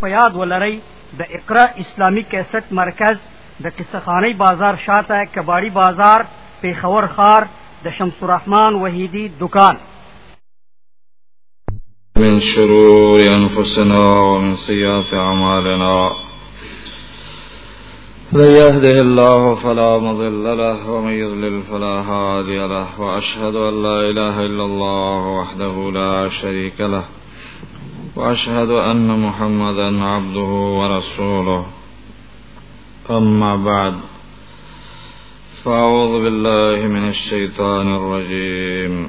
په یاد ولرئ د اقرا اسلامی کیسټ مرکز د قصخانی بازار شاته کباړی بازار پیښور خار د شمس الرحمن وحیدی دکان من شرور انفسنا ومن سیئات اعمالنا من يهده الله فلا مضل له ومن يضلل فلا هادي له واشهد ان لا اله الا الله وحده لا شريك له وأشهد أن محمدا عبده ورسوله أما بعد فأعوذ بالله من الشيطان الرجيم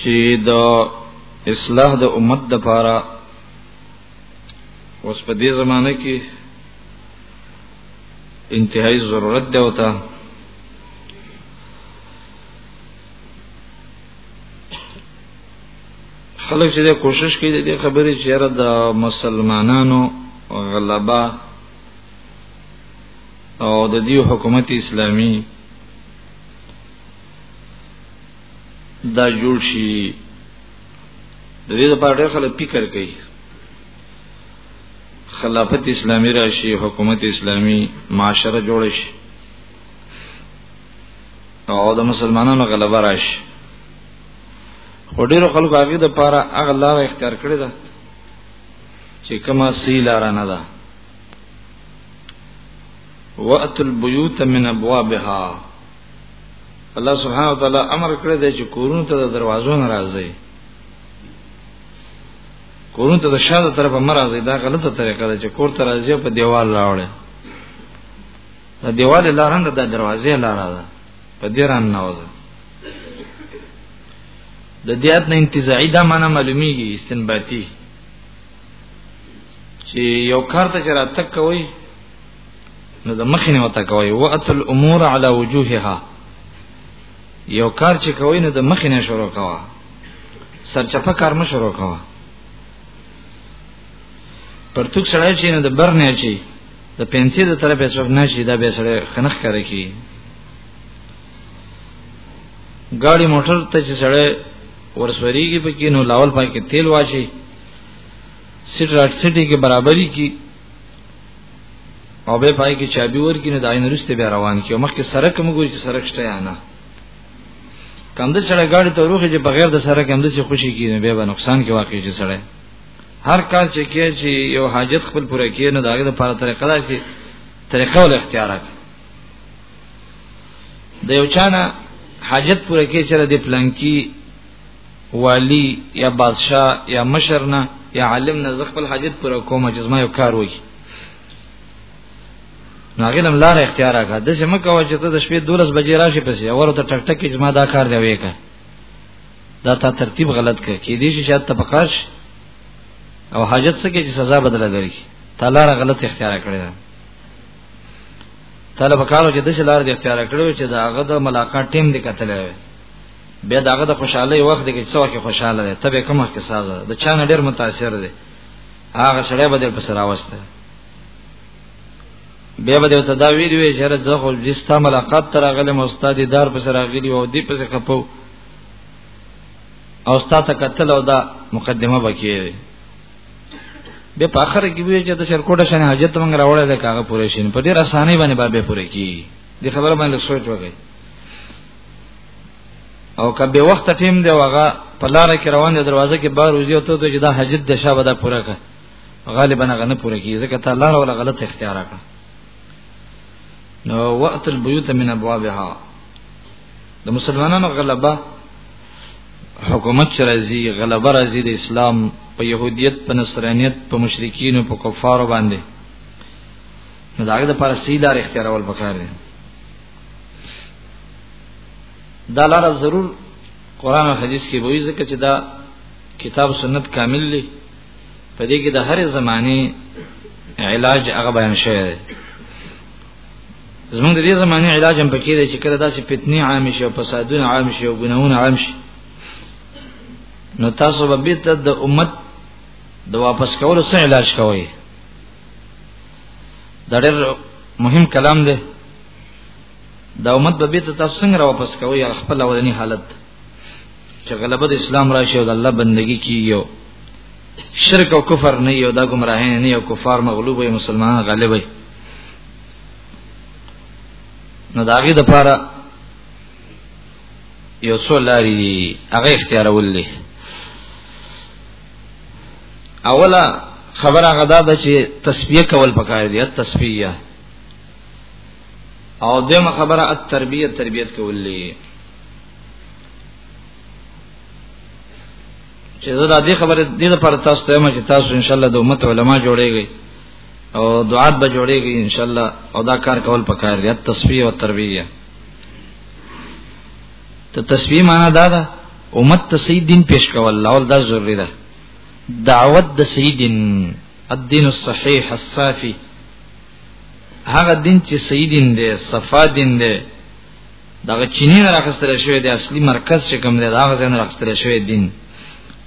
چې د اصلاح د امت د پاره اوس په دې زمانه کې انتهایی ضرورت دی وته خلک چې کوشش کوي د خبرې چې را د مسلمانانو غلبا او د دې حکومت اسلامي دا جوړ شي د دې لپاره ډېر خلک فکر کوي خلافت اسلامی راشي حکومت اسلامی معاشره جوړ شي او د مسلمانانو غلبه راشي خو ډېر خلکو هغه د لپاره هغه لار اختیار کړې ده چې کما سی لار نه ده وقت البيوت من ابوابها الله سبحانه وتعالى امر کړی دی چې کورونو ته د دروازو نه راځي کورونو ته د شاده طرفه مرزي دا غلطه طریقه ده چې کور ته راځي په دیوال راوړي دا دیوال لارند د دروازې لاره ده په دې ران نه وځي د دیات نه انتزاعي دا معنی معلومیږي استنباطي چې یو کار ته چې راتک کوي نو د مخې نه وته کوي واتل امور علی وجوهها یو کار چې کوي نو د مخې نه شروع کوا سرچپه کار مې شروع کوا پرتوک سړی چې نو د بر نه چی د پنسي د طرفه څوک نه شي دا به سړی خنخ کوي کی ګاډي موټر ته چې سړی ورسوريږي پکې نو لاول پاکه تیل واچي سټ راټ سټي کې برابرۍ کی او به پای کې چابي ورکی نه داین رسته به روان کی مخکې سرک موږ چې سرک شته یا نه کم د سره ګاډي ته روخي چې بغیر د سره کم د څه خوشي کینې به به نقصان کې واقع چې سره هر کار چې کې چې یو حاجت خپل پوره کړي نه داګه د پاره طریقه دا چې طریقه ول اختیار کړي د یو چانه حاجت پوره کې چې د پلانکی والی یا بادشاہ یا مشر نه یا عالم نه زخپل حاجت پر کومه جسمه یو کار وکي ناغلم لار اختیار راکا د سم کوه چې ته د شپې 12 بجې راشي پسې اور ته ټک ټک جسمه دا کار دی وکه دا تا ترتیب غلط کړ کې دې چې شاید تپکار شي او حاجت څخه چې سزا بدله درکې تعالی را غلط اختیار کړی دا طالب کارو چې د شلار د اختیار کړو چې دا هغه د ملاقات ټیم دی کتلې بیا داغه د خوشحالي وخت کې څو کې خوشاله دی تبه کومه کې سازه د چا نه ډیر متاثر دی هغه سړی به در پسې راوسته بیا به ته دا ویډیو یې چیرې ځو خو جستا ملاقات تر غلې مستاد دار پسې راغلی او دی پسې کپو او ستا ته قتل او دا مقدمه بکیږي به په اخر کې وی چې د شرکوټه شنه حاجت مونږ راوړل د کاغه پوره شین په ډیر اسانه باندې بابه پوره کی د خبره باندې سوچ وکړي او کبه وخت ټیم دی وغه په لار کې روان دی دروازه کې بار وځي او ته چې دا حجت د شابه دا پوره کړ غالبا غنه پوره کی ځکه ته لار ولا غلط اختیار کړ نو وقت البيوت من ابوابها د مسلمانانو غلبه حکومت چې راځي غلبه راځي د اسلام په يهوديت په نصرانيت په مشرکین او په کفارو باندې نو داګه د پارسي لار اختیارول پکار دي دا لاره ضرور قران او حدیث کې وایي ځکه چې دا کتاب سنت کامل دی په دې کې د هر زمانه علاج هغه بیان شوی دی زمونږ د دې زمانه علاج هم پکې دی چې کله داسې فتنې عام شي او فسادونه عام شي او ګناهونه عام شي نو تاسو به بیت د امت د واپس کولو څخه علاج کوئ دا ډېر مهم کلام دی دا امت به بیت تاسو څنګه را واپس کوي یا خپل اولنی حالت چې غلبه د اسلام راشي او د الله بندگی کیږي شرک او کفر نه یو دا گمراهی نه یو کفار مغلوب وي مسلمان غالب وي نو داغي د پاره یو څو لاري دي هغه اختیار ولې اوله خبره غدا ده چې تسبیح کول پکار دي تسبیح او دمه خبره التربیه تربیت کولې چې زه دا دې خبره دې لپاره تاسو ته ما چې تاسو ان شاء الله د امت علما جوړېږئ او دعات به جوړېږي ان شاء الله او دا کار کول پکار دی تصفیه او تربیه ته تصفیه معنا دا ده امت ته صحیح دین پیش کول اول دا ضروری ده دعوت د صحیح دین الدین الصحیح الصافی هغه دین چې صحیح دین دی صفا دین دی دغه چینی نه راخستل شوی دی اصلي مرکز چې کوم دی دا هغه نه راخستل شوی دین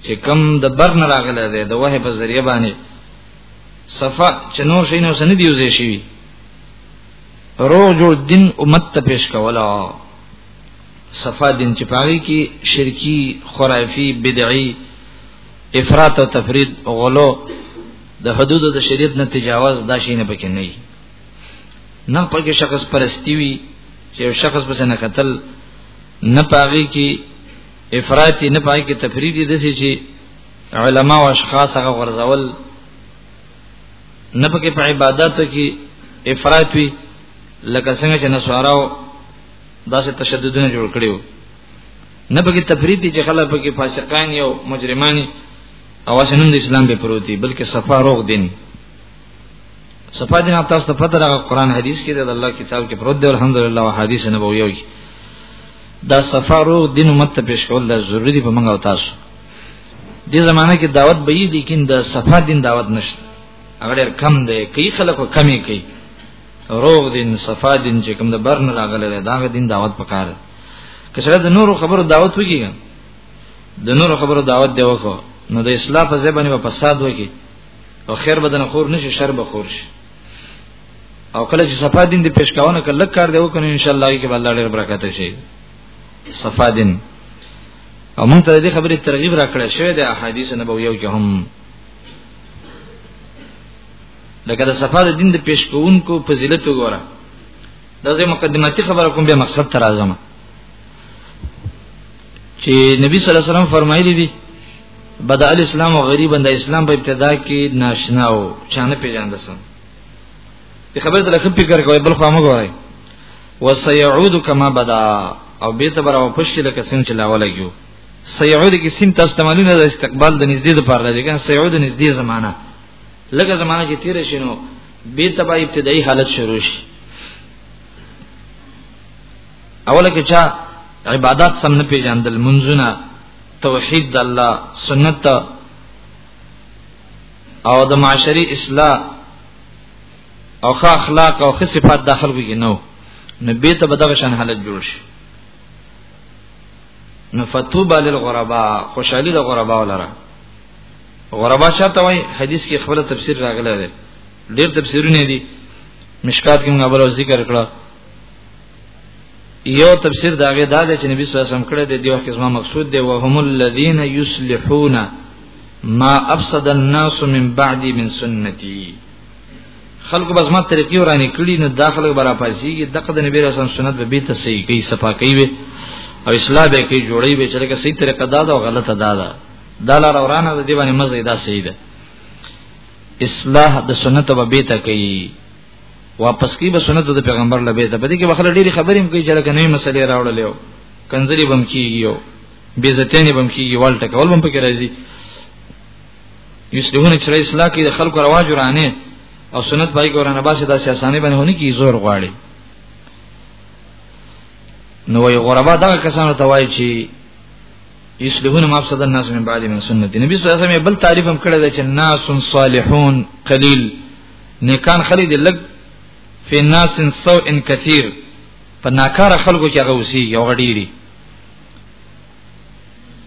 چې کوم د بر نه راغلی دی د وه په ذریعہ باندې صفا چې نور شي نو سن دی وزې شي روغ جوړ دین امت ته پیش کولا صفا دین چې پاږي کې شرکی خرافي بدعي افراط او تفرید غلو د حدود د شریعت نه تجاوز دا شي نه پکې نه نه پکې شخص پرستی وي چې شخص پس نه قتل نه پاغي کې افراط نه پاغي کې تفرید دي دسي چې علما او اشخاص هغه غرزول نه پکې په عبادت کې افراط وي لکه څنګه چې نسواراو داسې تشددونه جوړ کړیو نه پکې تفرید دي چې خلک پکې فاسقان یو مجرمانی اواز نن د اسلام به پروتي بلکې صفا روغ دین صفا دین تاسو ته پته راغی قران حدیث کې د الله کتاب کې پروت دی الحمدلله او حدیث نبویو کې دا صفا روغ دین امت ته پیش کول دا ضروری دی په موږ او تاسو دې زمانہ کې دعوت به یي لیکن د صفا دین دعوت نشته هغه ډېر کم دی کوي خلک کمی کوي روغ دین صفا دین چې کوم د برن راغله دا دین دعوت پکاره کله د نورو خبرو دعوت وکیږي د نور خبرو دعوت دی وکړو نو د اصلاح په ځای باندې په فساد وکي او خیر بدن خور نشي شر به خور شي او کله چې صفا دین دې پیش کاونه کله کار دی وکړو ان شاء الله کې به الله ډېر برکت شي صفا دین او مونږ ته دې خبرې ترغیب راکړې شوې د احادیث نبویو کې هم لکه د صفا د دین د پیش کوونکو فضیلت وګوره دا زه مقدماتي خبره کوم به مقصد تر اعظم چې نبی صلی الله علیه وسلم فرمایلی دی بدا الاسلام غریبا د اسلام په ابتدا کې ناشنا او چانه پیژاند سم په خبره د لخت فکر کوي بل خو موږ وای وسيعود کما بدا او به ته برا واپس کې لکه څنګه چې لاول کېو سيعود کې سیم تاسو تمالونه د استقبال د نږدې لپاره لري ګان سيعود نږدې زمانہ لکه زمانہ چې تیر شینو به تبا ابتدایي حالت شروع شي اوله کې چا عبادت سم نه پیژندل منځونه توحید د الله سنت او د معاشري اصلاح او ښه اخلاق او ښه صفات داخل کوي نو نبی ته بدغه شان حالت جوړ شي نو فتوبه للغرباء خوشالي د غربا ولره غربا چاته وای حدیث کې خپل تفسیر راغلی دی ډیر تفسیرونه دي مشکات کې موږ بل ذکر کړه یو تفسیر دا غي دا چې نبی صلی الله علیه وسلم کړه د دیو خدمت مقصود دی وهم الذین یصلحون ما افسد الناس من بعد من سنتی خلق بس ما طریقې ورانې کړي نو داخله برا پاسيږي دغه د نبی رسول سنت به بیت صحیح کوي صفا کوي او اصلاح به کوي جوړي به چې لکه صحیح طریقه دا ده او غلطه دا ده دا لار ورانه د دی باندې مزه دا صحیح ده اصلاح د سنت به بیت کوي واپس کی به سنت د پیغمبر لبه ته بده کې بخله ډېری خبرې هم کوي چې لکه نوې مسلې راوړلې او کنځلې بم کیږي او بیزتنې بم کیږي والټه کول بم پکې راځي یسلهونه چې اصلاح کې د خلکو رواج ورانه او سنت پای ګورانه باسي د سیاسانه باندې هونی کی زور غواړي نو وی غربا دغه کسانو ته وایي چې یسلهونه مفسد الناس من بعد من سنت نبی صلی الله علیه وسلم بل تعریف هم کړی دی چې ناس صالحون قلیل نیکان خلی دی لګ فی ناس سو ان کثیر په ناکار خلکو کې هغه وسی یو غډیری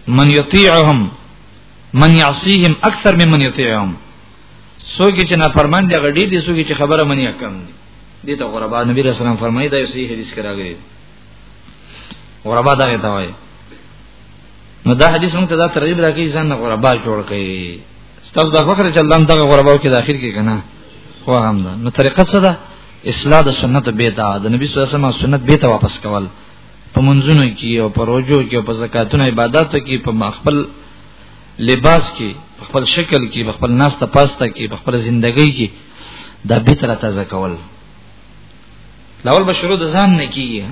من یطیعهم من یعصیهم اکثر ممن یطیعهم څوک چې نه فرمان دی غډی دی څوک چې خبره منی کم دی دې ته غربا نبی رسول الله فرمایي دا یو صحیح حدیث کې راغلی غربا دا ته وایي نو دا حدیث موږ ته دا ترغیب راکړي ځان نه غربا جوړ کړي ستاسو د فخر چې الله دغه غربا کې د اخر کې کنه خو هم ده نو طریقه څه ده اصلاح د سنت به دا د نبی صلی الله علیه وسلم سنت به ته واپس کول په منځونو کې او په روزو کې او په زکاتونو عبادتو کې په خپل لباس کې په خپل شکل کې په خپل ناسته پاسته کې په خپل ژوندۍ کې دا به تر تازه کول لاول به شروع د ځان نه کیږي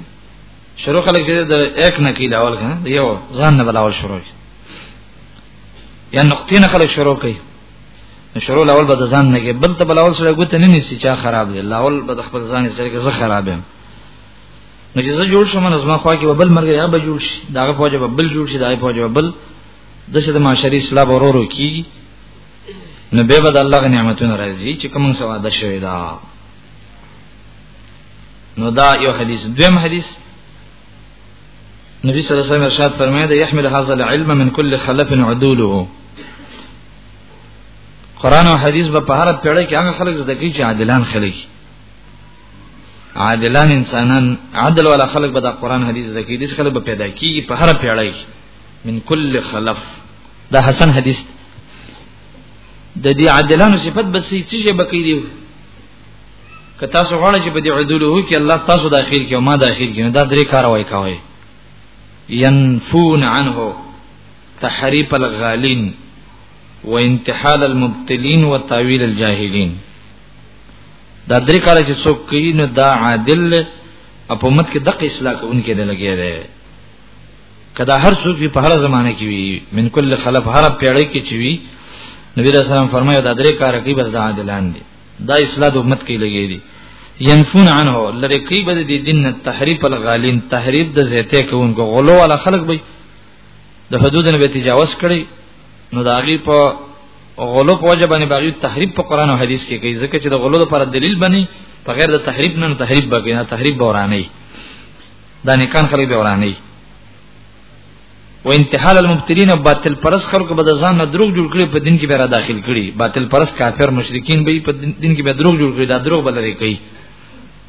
شروع خلک چې د یک نه کی لاول کنه یو ځان نه بلاول شروع یا نقطې نه خلک شروع کوي شروع لاول به د ځان نه کې بل ته بلاول سره ګوت نه نیسی چا خراب دی لاول به د خپل ځان سره کې زه خراب یم نو چې زه جوړ شوم نو زما خوا کې بل مرګ یا به جوړ شي داغه فوج به بل جوړ شي داغه فوج به بل د څه د معاشري اسلام ورورو کیږي نو به بد الله غ نعمتونه راځي چې کوم څه وعده شوی دا نو دا یو حدیث دویم حدیث نبی صلی الله علیه وسلم ارشاد فرمایي يحمل هذا العلم من كل خلف عدوله قران او حدیث به په هر پیړۍ کې هغه خلک زده کوي چې عادلان خلک عادلان انسانان عدل ولا خلک به د قران حدیث زده کوي دغه خلک به پیدا کیږي په هر پیړۍ من کل خلف دا حسن حدیث د دې عادلانو صفت بس څه شي بکی دی که تاسو غواړئ چې په دې عدوله کې الله تاسو داخل کې او ما داخل کې دا درې کار وای کوي ينفون عنه تحريف الغالين وانتحال المبتلين وتاويل الجاهلين دا درې کار چې څوک کوي نو دا عادل په امت کې دغه اصلاح کوونکې دی لګي دی کدا هر څوک په هر زمانه کې وي من کل خلف هر پیړۍ کې چې وي نبی رسول الله فرمایي دا درې کار کوي بس دا عادلان دي دا اصلاح د امت کې لګي دي ينفون عنه لری کوي بد دي دین تحریف الغالین تحریف د زیته کوونکو غلو ولا خلق به د حدود نه به تجاوز کړي نو داغي په غلو په وجه باندې باغی تحریف په قران او حدیث کې کوي ځکه چې د غلو لپاره دلیل بني په غیر د تحریف نه تحریف بګینا تحریف بورانه دا نیکان خلک به ورانه و انتحال المبتلین باطل پرس خلق به ځان نه دروغ جوړ کړي په دین کې به را داخل کړي باطل پرس کافر مشرکین به په دین کې به دروغ جوړ کړي دا دروغ بلري کوي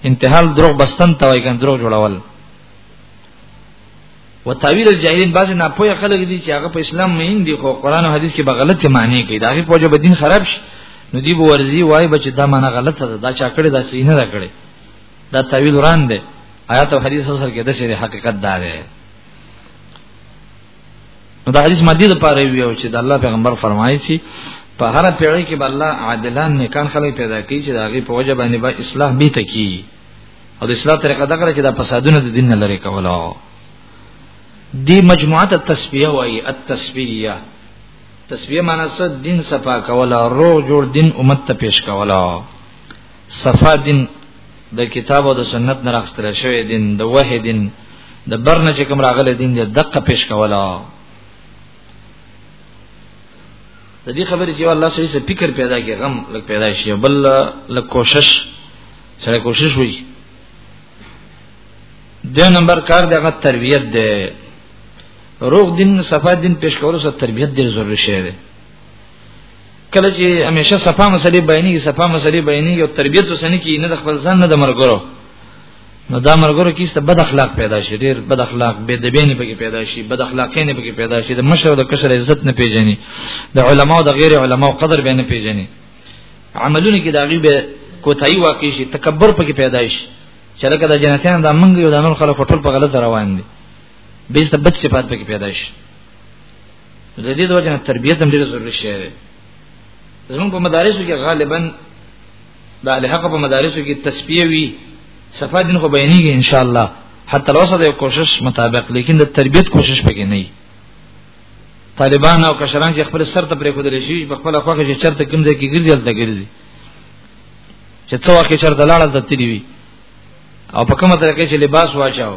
انتحال دروغ بستن ته وایي دروغ جوړول و تعویل الجاهلین بعض نه پوهه خلک دي چې هغه په اسلام مین دي خو قران او حدیث کې به غلطه معنی کوي دا هغه پوهه به دین خراب شي نو دی به ورزي وای بچ دا معنی غلطه ده دا چا کړی دا سینه ده کړی دا تعویل وران دی آیات او حدیث سره کې د شری حقیقت دا دی نو دا حدیث مدی د پاره ویو چې د الله پیغمبر فرمایي چې په هر پیړۍ کې به الله عادلان نیکان خلک پیدا کوي چې دا غي په وجه باندې به اصلاح به تکي او د اصلاح طریقه دا کړی چې دا فسادونه د دین نه لري کولا دی مجموعه ته تسبیح وایي التسبیح تسبیح معنی څه دین صفا کولا روح جوړ دین امت ته پیش کولا صفا دین د کتاب او د سنت نه راخستل شوی دین د وه دین د برنه چې کوم راغله دین د دقه پیش کولا د دې خبرې چې الله سړي څه فکر پیدا کې غم لګ پیدا شي بل لګ کوشش سره کوشش وي د نمبر کار دغه تربيت ده روغ دین صفا دین پیش کولو سره تربيت ډیر ضروري شی ده کله چې همیشه صفه مسلې بیانې صفه مسلې بیانې او تربیت وسنه کې نه د خپل ځان نه د مرګرو نو دا مرګرو کې ست بد اخلاق پیدا شي ډیر بد اخلاق بے دبینې پکې پیدا شي بد اخلاقینې پکې پیدا شي د مشر او د کشر عزت نه پیژني د علماو د غیر علماو قدر به نه پیژني عملونه کې دا غي به کوتای واقع شي تکبر پکې پیدا شي چې لکه د جنتیان د منګ یو د نور خلکو ټول په غلط روان دي به ست بد صفات پکې پیدا شي د دې د وجه تربیت هم ډیره ضروري شی ده زموږ په مدارسو کې غالبا د الحق په مدارسو کې تسبیح وی صفات دین خو بیانېږي ان شاء الله حتی لوسه د کوشش مطابق لیکن د تربیت کوشش پکې نه طالبان او کشران چې خپل سر ته پرې کودل شي په خپل خوخه چې چرته کوم ځای کې ګرځي هلته ګرځي چې څو وخت چرته لاړل ته تللی وي او په کومه طریقې چې لباس واچاو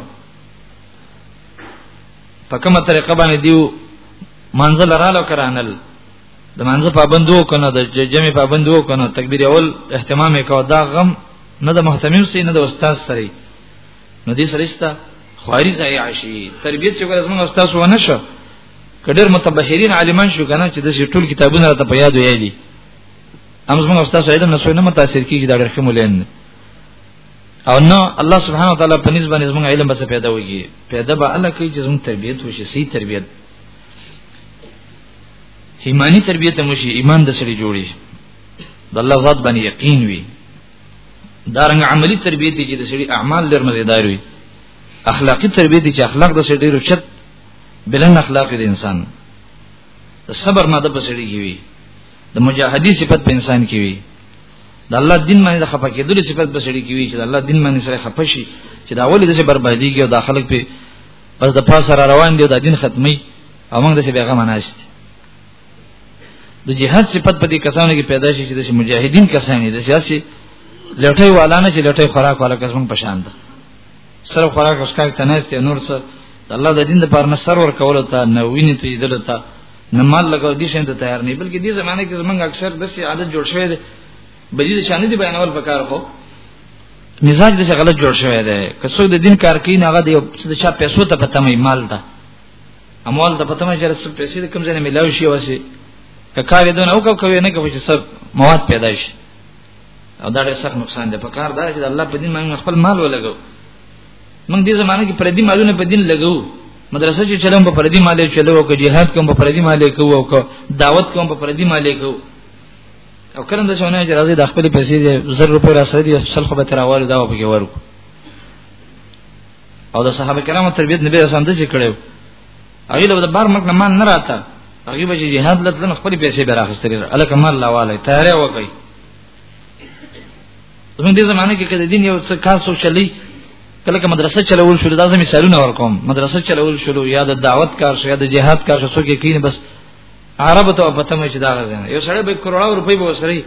په کومه طریقه باندې دیو منزل رالو کرانل د منځ پابندو کنه د جمع پابندو کنه تکبیر اول اهتمام وکاو دا غم نه د محتمم سي نه د استاد سره نو دې سره استا خواري ځای عشي تربيت چې ګرځم استاد و نه شو کډر متبهرین عالمان شو کنه چې د ټول کتابونه راته په یاد ویلي امز موږ استاد سره د نسوینه متاثر کیږي دا ډېر ښه مولین او نو الله سبحانه وتعالى په نسبت باندې زموږ علم به څه پیدا وږي پیدا به الله کوي چې زموږ تربيت وشي سي تربيت ایمانی تربيت هم شي ایمان د سړي جوړي د الله ذات باندې یقین وي دا رنګ عملی تربيت چې د سړي اعمال ډېر مزیدار وي اخلاقی تربيت چې اخلاق د سړي ډېر چت بلن اخلاق د انسان د صبر ماده په سړي کې وي د مجاهدی صفت په انسان کې وي د الله دین باندې خپه کېدل صفات به سړي کوي چې د الله دین باندې سره خپه شي چې دا ولې د برباديږي او د خلک په بس د پاسه را روان دي او د دین ختمي او موږ د څه بیغه مناست د جهاد صفت په دې کسانو کې پیدا شي چې د مجاهدین کسان دي د سیاسي لټي والانه چې لټي خوراک والا کسان په شان ده سره خوراک اسکار تناست نور څه الله د دین د پرنسر ور کول ته نوینه ته یدل ته نه مال لګاو دي شنه تیار نه بلکې دې زمانه کې زمونږ اکثر د سي عادت جوړ شوی دی بجې د شان دي بیانول پکار خو مزاج د غلط جوړ شوی دی که څوک د دین کار کوي نه هغه د چا پیسو ته پته مې مال ده اموال ته پته مې چې رسو پیسې د کوم ځای نه ملاوي شي واسي که کار دې نه وکاو کوي نه کوي چې سب مواد پیدا شي او دا ډېر سخت نقصان دی په کار دا چې الله په دین باندې خپل مال ولګو موږ دې زمانه کې پردي مالونه په دین لګو مدرسه چې چلم په پردي مالې چلو او جهاد کوم په پردي مالې کوو او دعوت کوم په پردي مالې کوو او کله د شونه چې راځي د خپل پیسې د 1000 روپۍ را سره دي سل خو به تر اول دا وبګي ورکو او د صحابه کرامو تربیت نبی رسول الله چې کړو هغه له بار مک نه مان نه راته هغه به جهاد لته خپل پیسې به راخستري الکه مال لا والي تیارې وکړي زموږ دې زمانه کې کله دین یو څه کار سو چلی کله که مدرسه چلول شو دا زمي مثالونه ورکوم مدرسه چلول شو یا د دعوت کار شو یا د جهاد کار شو څوک کین بس عرب ته پته مې چې دا غزنه یو سړی به کروڑا روپۍ به وسري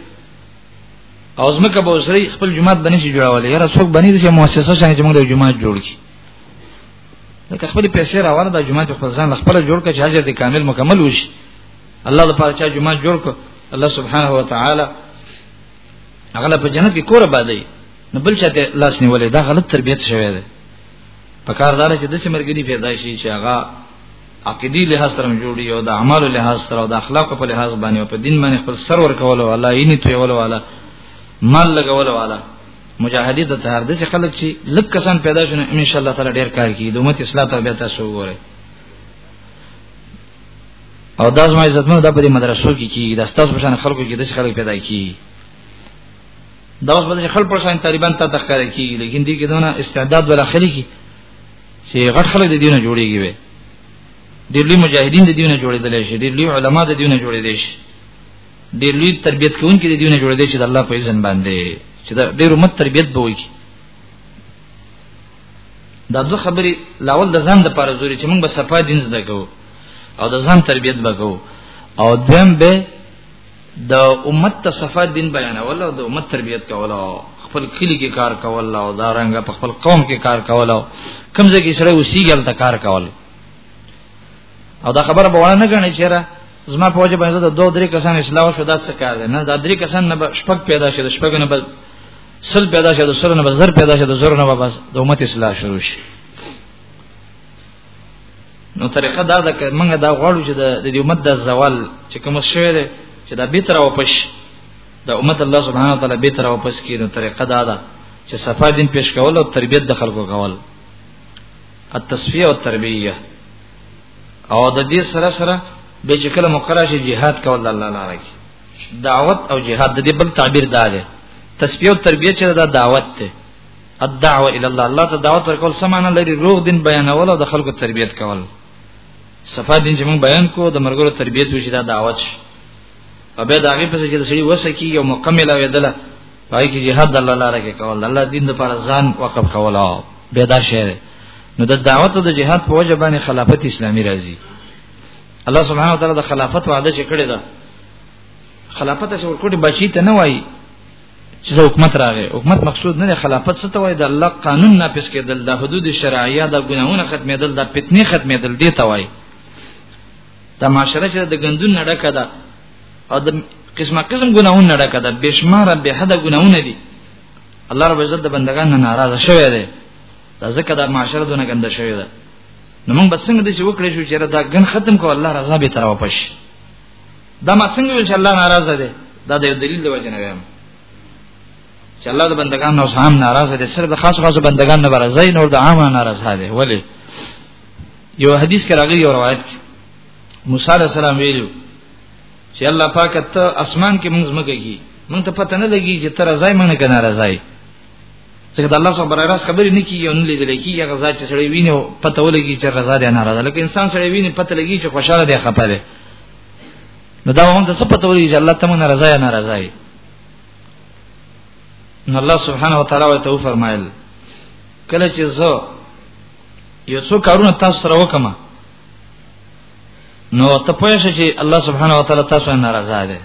او زمکه به وسري خپل جماعت بنې شي جوړول یاره څوک بنې دي چې مؤسسه شانه چې موږ د جماعت جوړ کی لکه خپل پیسې راوړل د جماعت خپل ځان خپل جوړ کړي چې حاجت کامل مکمل وشي الله د پاره چا جمعه جوړ کو الله سبحانه و تعالی هغه په جنت کې کور آبادې نو بل چاته لاس نیولې دا غلط تربيت شوی دی په کار دار چې د سیمرګری پیدا شي چې هغه عقیدی له سره جوړي او د اعمال له سره او د اخلاق په له باندې او په دین باندې خپل سر ور کول او الله یې نیت ویول والا مال لګول والا مجاهدی د تهر د خلک چې لک کسان پیدا شونه ان شاء الله تعالی ډیر کار کوي د امت اصلاح ته به تاسو وره او دا زما عزتمن د په دې مدرسو کې کیږي د ستاسو شان خلکو کې د خلک پیدا کیږي دا اوس به خپل پر شان طالبان ته تخکر کیږي لیکن دې کې دونه استعداد ولا خلی کی چې غټ خلک د دینه جوړیږي وي ډېر لوی مجاهدین د دینه جوړېدل شي ډېر لوی علما د دینه جوړېدل شي ډېر لوی تربیت کوونکي د دینه جوړېدل شي د الله په اذن باندې چې دا ډېر مت تربیت به وي دا دوه خبرې لاول د ځان د پاره زوري چې موږ به صفه دین زده کوو او د ځان تربیت وکړو او دویم به د امت ته صفه دین بیانول او د امت تربیت کول او خپل کلی کې کار کول او دا رنګ په خپل قوم کې کار کول او کمزې کې سره وسیګل ته کار کول او دا خبره به ونه غني چیرې زما په وجه باندې د دوه درې کسان اصلاح شو دا څه کار دی نه دا درې کسان نه شپږ پیدا شي د شپږ نه بل سل پیدا شه د سر نه بزر پیدا شه د زر نه بس د امت اصلاح شروع شي نو طریقه دا ده چې موږ دا غواړو چې د دې امت د زوال چې کوم شوی دی چې دا به تر او پښ د امت الله سبحانه وتعالى به تر او پښ کې نو طریقه دا ده چې صفا دین پیش کول او تربیت د خلکو کول التصفیه او تربیه او د دې سره سره به چې کله مقرره شي jihad کول الله لپاره دعوت او جهاد د دې بل تعبیر دا دی تسبیح او تربیه چې دا دعوت ته الدعوه الى الله الله ته دعوت ورکول سمانه لري روغ دین بیانول او د خلکو تربیت کول صفه دین چې موږ بیان کو د مرګرو تربیت وشي دا دعوت شي او به دا غي پس چې د سړي وسکی یو مکمله ویدله پای کې jihad الله لاره کې کول الله دین د پر ځان وقف کول او به دا شی نو د دعوت او د jihad په وجه باندې خلافت اسلامي راځي الله سبحانه وتعالى د خلافت وعده چې کړی ده خلافت څه ورکوټي بچی ته نه وایي چې حکومت راغی حکومت مقصود نه خلافت څه ته وایي د الله قانون نافذ کېدل د حدود شرعیه د ګناهونو ختمېدل د فتنې ختمېدل دی ته وایي دا معاشره چې د ګندون نه ډکه ده او د قسمه قسم ګناهونه نه ډکه ده بشمار به حد ګناهونه دي الله رب عزت د بندگانو ناراضه شوی دی دا ځکه د معاشره دونه ګنده شوی ده نو موږ بسنګ د چې وکړې شو چې دا ګن ختم کو الله رضا به تر واپس دا ما څنګه ویل چې الله ناراضه دی دا د دلیل د وجه نه وایم چې الله د بندگان نو سام ناراضه دي صرف د خاص خاص بندگان نه برازي نور د عامه ناراضه دي ولی یو حدیث کې راغلی یو روایت کې موسی علی السلام ویلو چې الله پاک ته اسمان کې موږ مګي موږ ته پته نه لګي چې تر ځای موږ نه ناراضه ځکه د الله سره برای راست خبرې نه کیږي او نه لیدل کیږي غزا چې سړی ویني پته ولګي چې غزا دی نه راځي لکه انسان سړی ویني پته لګي چې خوشاله دی خپه دی نو دا هم د څه پته ولګي چې الله تمه نه راځي نه راځي نو الله سبحانه و تعالی ورته فرمایل کله چې زه یو څو کارونه تاسو سره وکم نو ته پوه شې چې الله سبحانه و تعالی تاسو نه راځي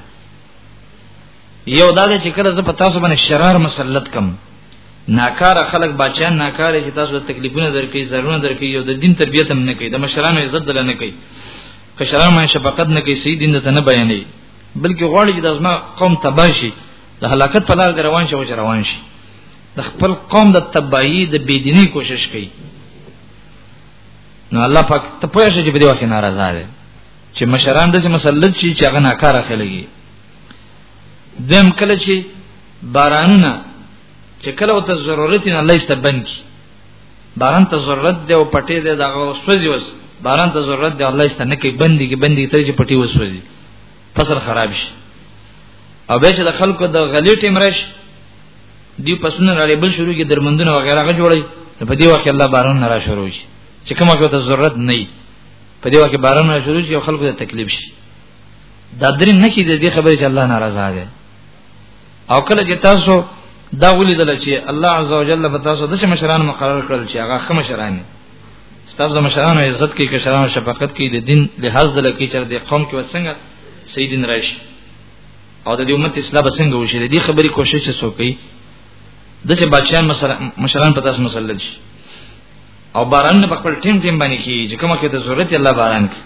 یو دا چې کله زه په تاسو باندې شرار مسلط کم ناکار خلک بچیان ناکار چې تاسو ته تکلیفونه درکې زرونه درکې یو د دین تربیت هم نه کوي د مشرانو عزت دل نه کوي کشران باندې شفقت نه کوي سي دین ته نه بیانې بلکې غواړي چې د ازما قوم تباشي د هلاکت په لار روان شي او روان شي د خپل قوم د تبعی د بيدینی کوشش کوي نو الله پاک ته پوهیږي چې په دې وخت ناراضه دی چې مشران د مسلط شي چې هغه ناکاره خلګي دیم کله چې بارانونه چې کله او ته ضرورت نه لایست بند کی باران ته ضرورت دی او پټې دی دا وسوځي وس باران ته ضرورت دی الله ست نه کوي بندي کې بندي تر چې پټي وسوځي فصل خراب شي او به چې د خلکو د غلیټ امرش دی پسونه راړي بل شروع کې درمندونه وغیرہ غ جوړي په دې وخت الله باران نه را شروع شي چې کومه ته ضرورت نه وي په دې وخت باران نه شروع شي او خلکو ته تکلیف شي دا درې نه کې دې خبرې چې الله ناراضه دی او کله چې تاسو دا ولیدل چې الله عزوجل په تاسو د مشران مقرر کړل چې هغه خمه مشران دي ستاسو د مشرانو عزت کې کشرانو شفقت کې د دین لحاظ د لکې چر د قوم کې وسنګ سیدین راشي او د امت اسلام بسنګ وشي د دې خبرې کوشش څه کوي د چې بچیان مشران په تاسو مسلط شي او باران په خپل ټیم ټیم باندې کې چې کومه کې د ضرورت الله باران کې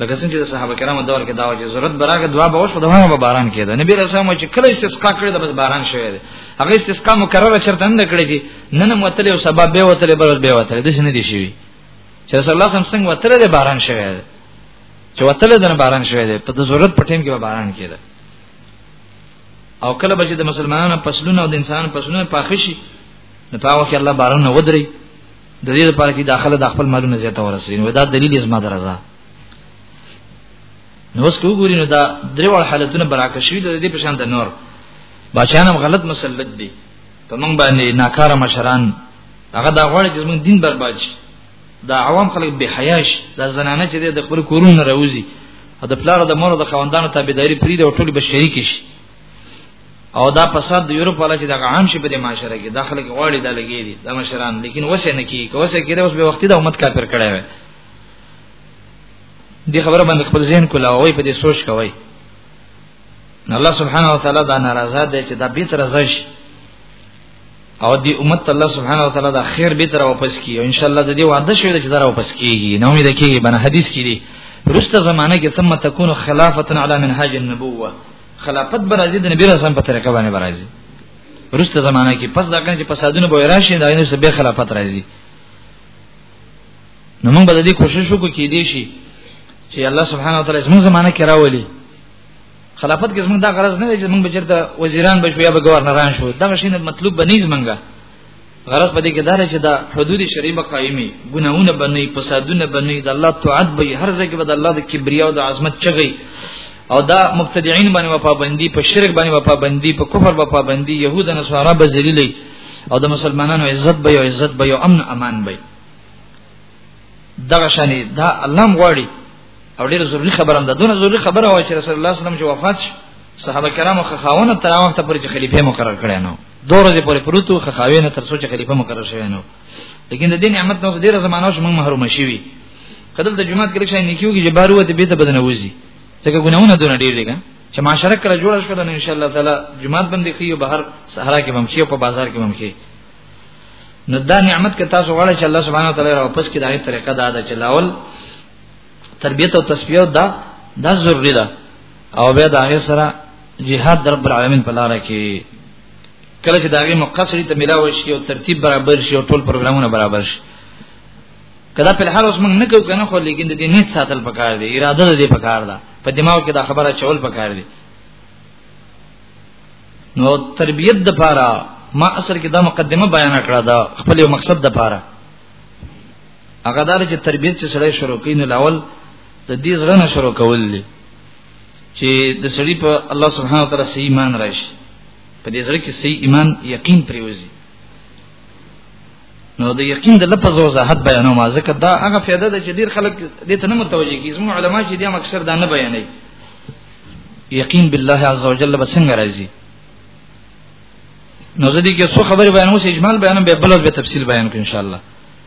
لکه څنګه چې صحابه کرامو دور کې دا و چې ضرورت براګه دعا به وشو دغه به باران کېده نبی رسول الله چې کله استسقا کړې د باران شوی دی هغه استسقا مکرره چرته نه کړې دي نن متل او سبب به وتل بل به وتل د شنه دي شي چې رسول الله سم څنګه وتل د باران شوی دی چې وتل د باران شوی دی په ضرورت په ټیم کې به باران کېده او کله به چې د مسلمانانو پسلونه او د انسان پسلونه پاخشي نو په هغه کې الله باران نه ودري د دې لپاره چې داخله د خپل مالونه زیاته ورسوي نو دا دلیل زما درزه نو اوس کوګوري نو دا درې وړ حالتونه براکه شوی د دې په شان د نور بچان هم غلط مسلط دي په موږ باندې ناکاره مشران هغه دا غواړي چې موږ دین برباد شي دا عوام خلک به حیاش دا زنانه چې د خپل کورونو راوځي او د پلار د مور د خواندانو تابعداري پرې د ټولي بشری کې شي او دا فساد د یورپ والا چې دا عام شي په دې معاشره کې داخله کې غواړي دا لګي دي دا مشران لیکن وسه نه کیږي وسه کېده اوس به وخت د امت کافر کړي وي دې خبره باندې خپل ذهن کولا وای په دې سوچ کوي الله سبحانه و تعالی دا ناراضه دی چې دا به تر زش او دی امت الله سبحانه و تعالی دا خیر به تر واپس کی او ان شاء الله د دې وعده شوی چې دا واپس کیږي نو امید کیږي بنا حدیث کې دي رسته زمانه کې ثم تكون خلافه علی منهاج النبوه خلافت برازي د نبی رسول په طریقه باندې برازي ورسته زمانہ کې پس دا کنه چې فسادونه به راشي دا نه څه به خلافت راځي نو موږ به دې کوشش وکړو کې دې شي چې الله سبحانه وتعالى زموږ زمانہ کې راولي خلافت کې زموږ دا غرض نه دی چې موږ بچرته وزیران بشو یا به گورنران شو دا شي نه مطلوب بنیز منګه غرض پدې کې دا چې دا حدود شریعه قائمي ګناونه بنوي فسادونه بنوي د الله توعد به هر ځای کې به د الله د کبریا او د عظمت چغي او دا مبتدعين باندې وپابندي په شرک باندې وپابندي په کفر وپابندي يهود او نصارا به ذلیلې او د مسلمانانو عزت به او عزت به او امن امان به دغه شانې دا الله مغواړي او ډیره ضروری خبره ده دونه ضروری خبره وای چې رسول الله صلی الله علیه وسلم چې وفات شي صحابه کرامو خاونه تر هغه وخت پورې چې خلیفہ مقرر کړي نو دوه ورځې پورې پروتو خخاوي نه تر څو چې خلیفہ مقرر شوی نو لیکن د دې نعمت نو ډیره زمانہ شو موږ محروم شوی کدل د جمعات کې لکه نه کیږي چې بارو ته به ته بدن وځي ځکه ګناونه دونه ډیر دي چې معاشره کړه جوړ شو ان شاء الله تعالی جمعات باندې خيو بهر صحرا کې بم خيو په بازار کې بم خي نو دا نعمت کې تاسو غواړئ چې الله سبحانه وتعالى را واپس کړي دا طریقه دا ده چې لاول تربیت او تسبیح دا دا ضروری ده او بیا دا غي سره جهاد در رب العالمین په لار کې کله چې داغه مقصد ته ملاوي شي او ترتیب برابر شي او ټول پروګرامونه برابر شي کله په هر اوس موږ نه کوو کنه خو لیکن د دې نیت ساتل پکار دی اراده دې پکار ده په دماغ کې دا خبره چول پکار دی نو تربیت د پاره ما اصل کې دا مقدمه بیان کړه دا خپل یو مقصد د پاره هغه دار چې تربیت چې سره شروع کین الاول د دې زړه نه شروع کول دي چې د سړي په الله سبحانه وتعالى صحیح ایمان راشي په دې سره کې صحیح ایمان یقین پریوزي نو د یقین د لفظ او وضاحت بیانو ما ځکه دا هغه فائدہ ده چې ډیر خلک دې ته نه متوجي کیږي زموږ علما چې دې اکثر دا نه بیانوي یقین بالله عز وجل به څنګه راځي نو زه دې کې څو خبرې بیانوم چې اجمال بیانوم به بل به تفصیل بیان کوم ان شاء الله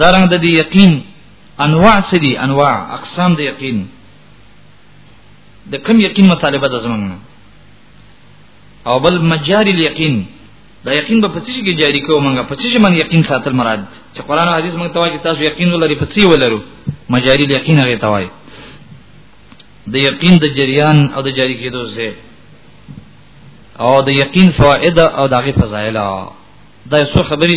دارنګ د دې یقین انواع څه دي انواع اقسام د یقین د کم یقین مطالبه د زمنګ او بل مجاری الیقین دا یقین به پڅی کې جاری کوو مونږه پڅی چې مونږ یقین ساتل مراد چې قران او حدیث مونږ تواجه تاسو یقین ولري پڅی ولرو مجاری الیقین هغه توای د یقین د جریان او د جاری کېدو زه او د یقین فواید او دغه فضایل دا څو خبري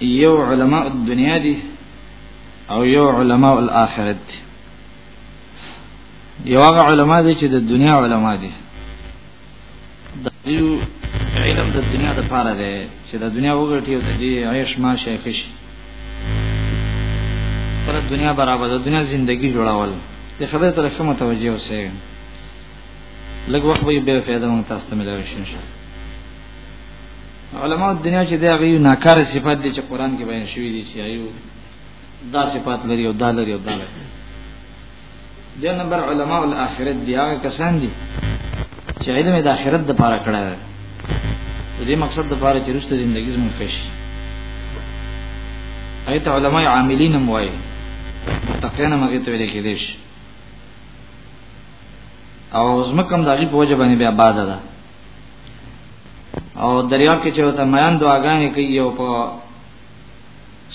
یو علماء الدنیا دي او یو علماء الاخرت دي یو هغه علما دي چې د دنیا علما دي د یو علم د دنیا د پاره دی چې د دنیا وګټي او د دې عیش ما شي خوشي پر دنیا برابر د دنیا ژوندۍ جوړاول د خبره تر څو متوجي اوسئ لږ وخت به به فائدہ مونږ تاسو ته ملوي شي ان شاء الله علماء دنیا چې دا غي ناکار صفات دي چې قران کې بیان شوی دي چې ایو دا صفات لري او دا لري او دا لري د نمبر علماء الاخرت دی هغه کسان دي چې علم د اخرت د پاره کړه ده د دې مقصد د پاره چې رسته ژوندۍ زموږ کشي ایت علماء عاملین هم وایي متقین مګه ته ویل کېدې شي او زمکم دغه په وجه باندې بیا آباد ده او دریاب کې چې وته میان دعاګانې کوي او په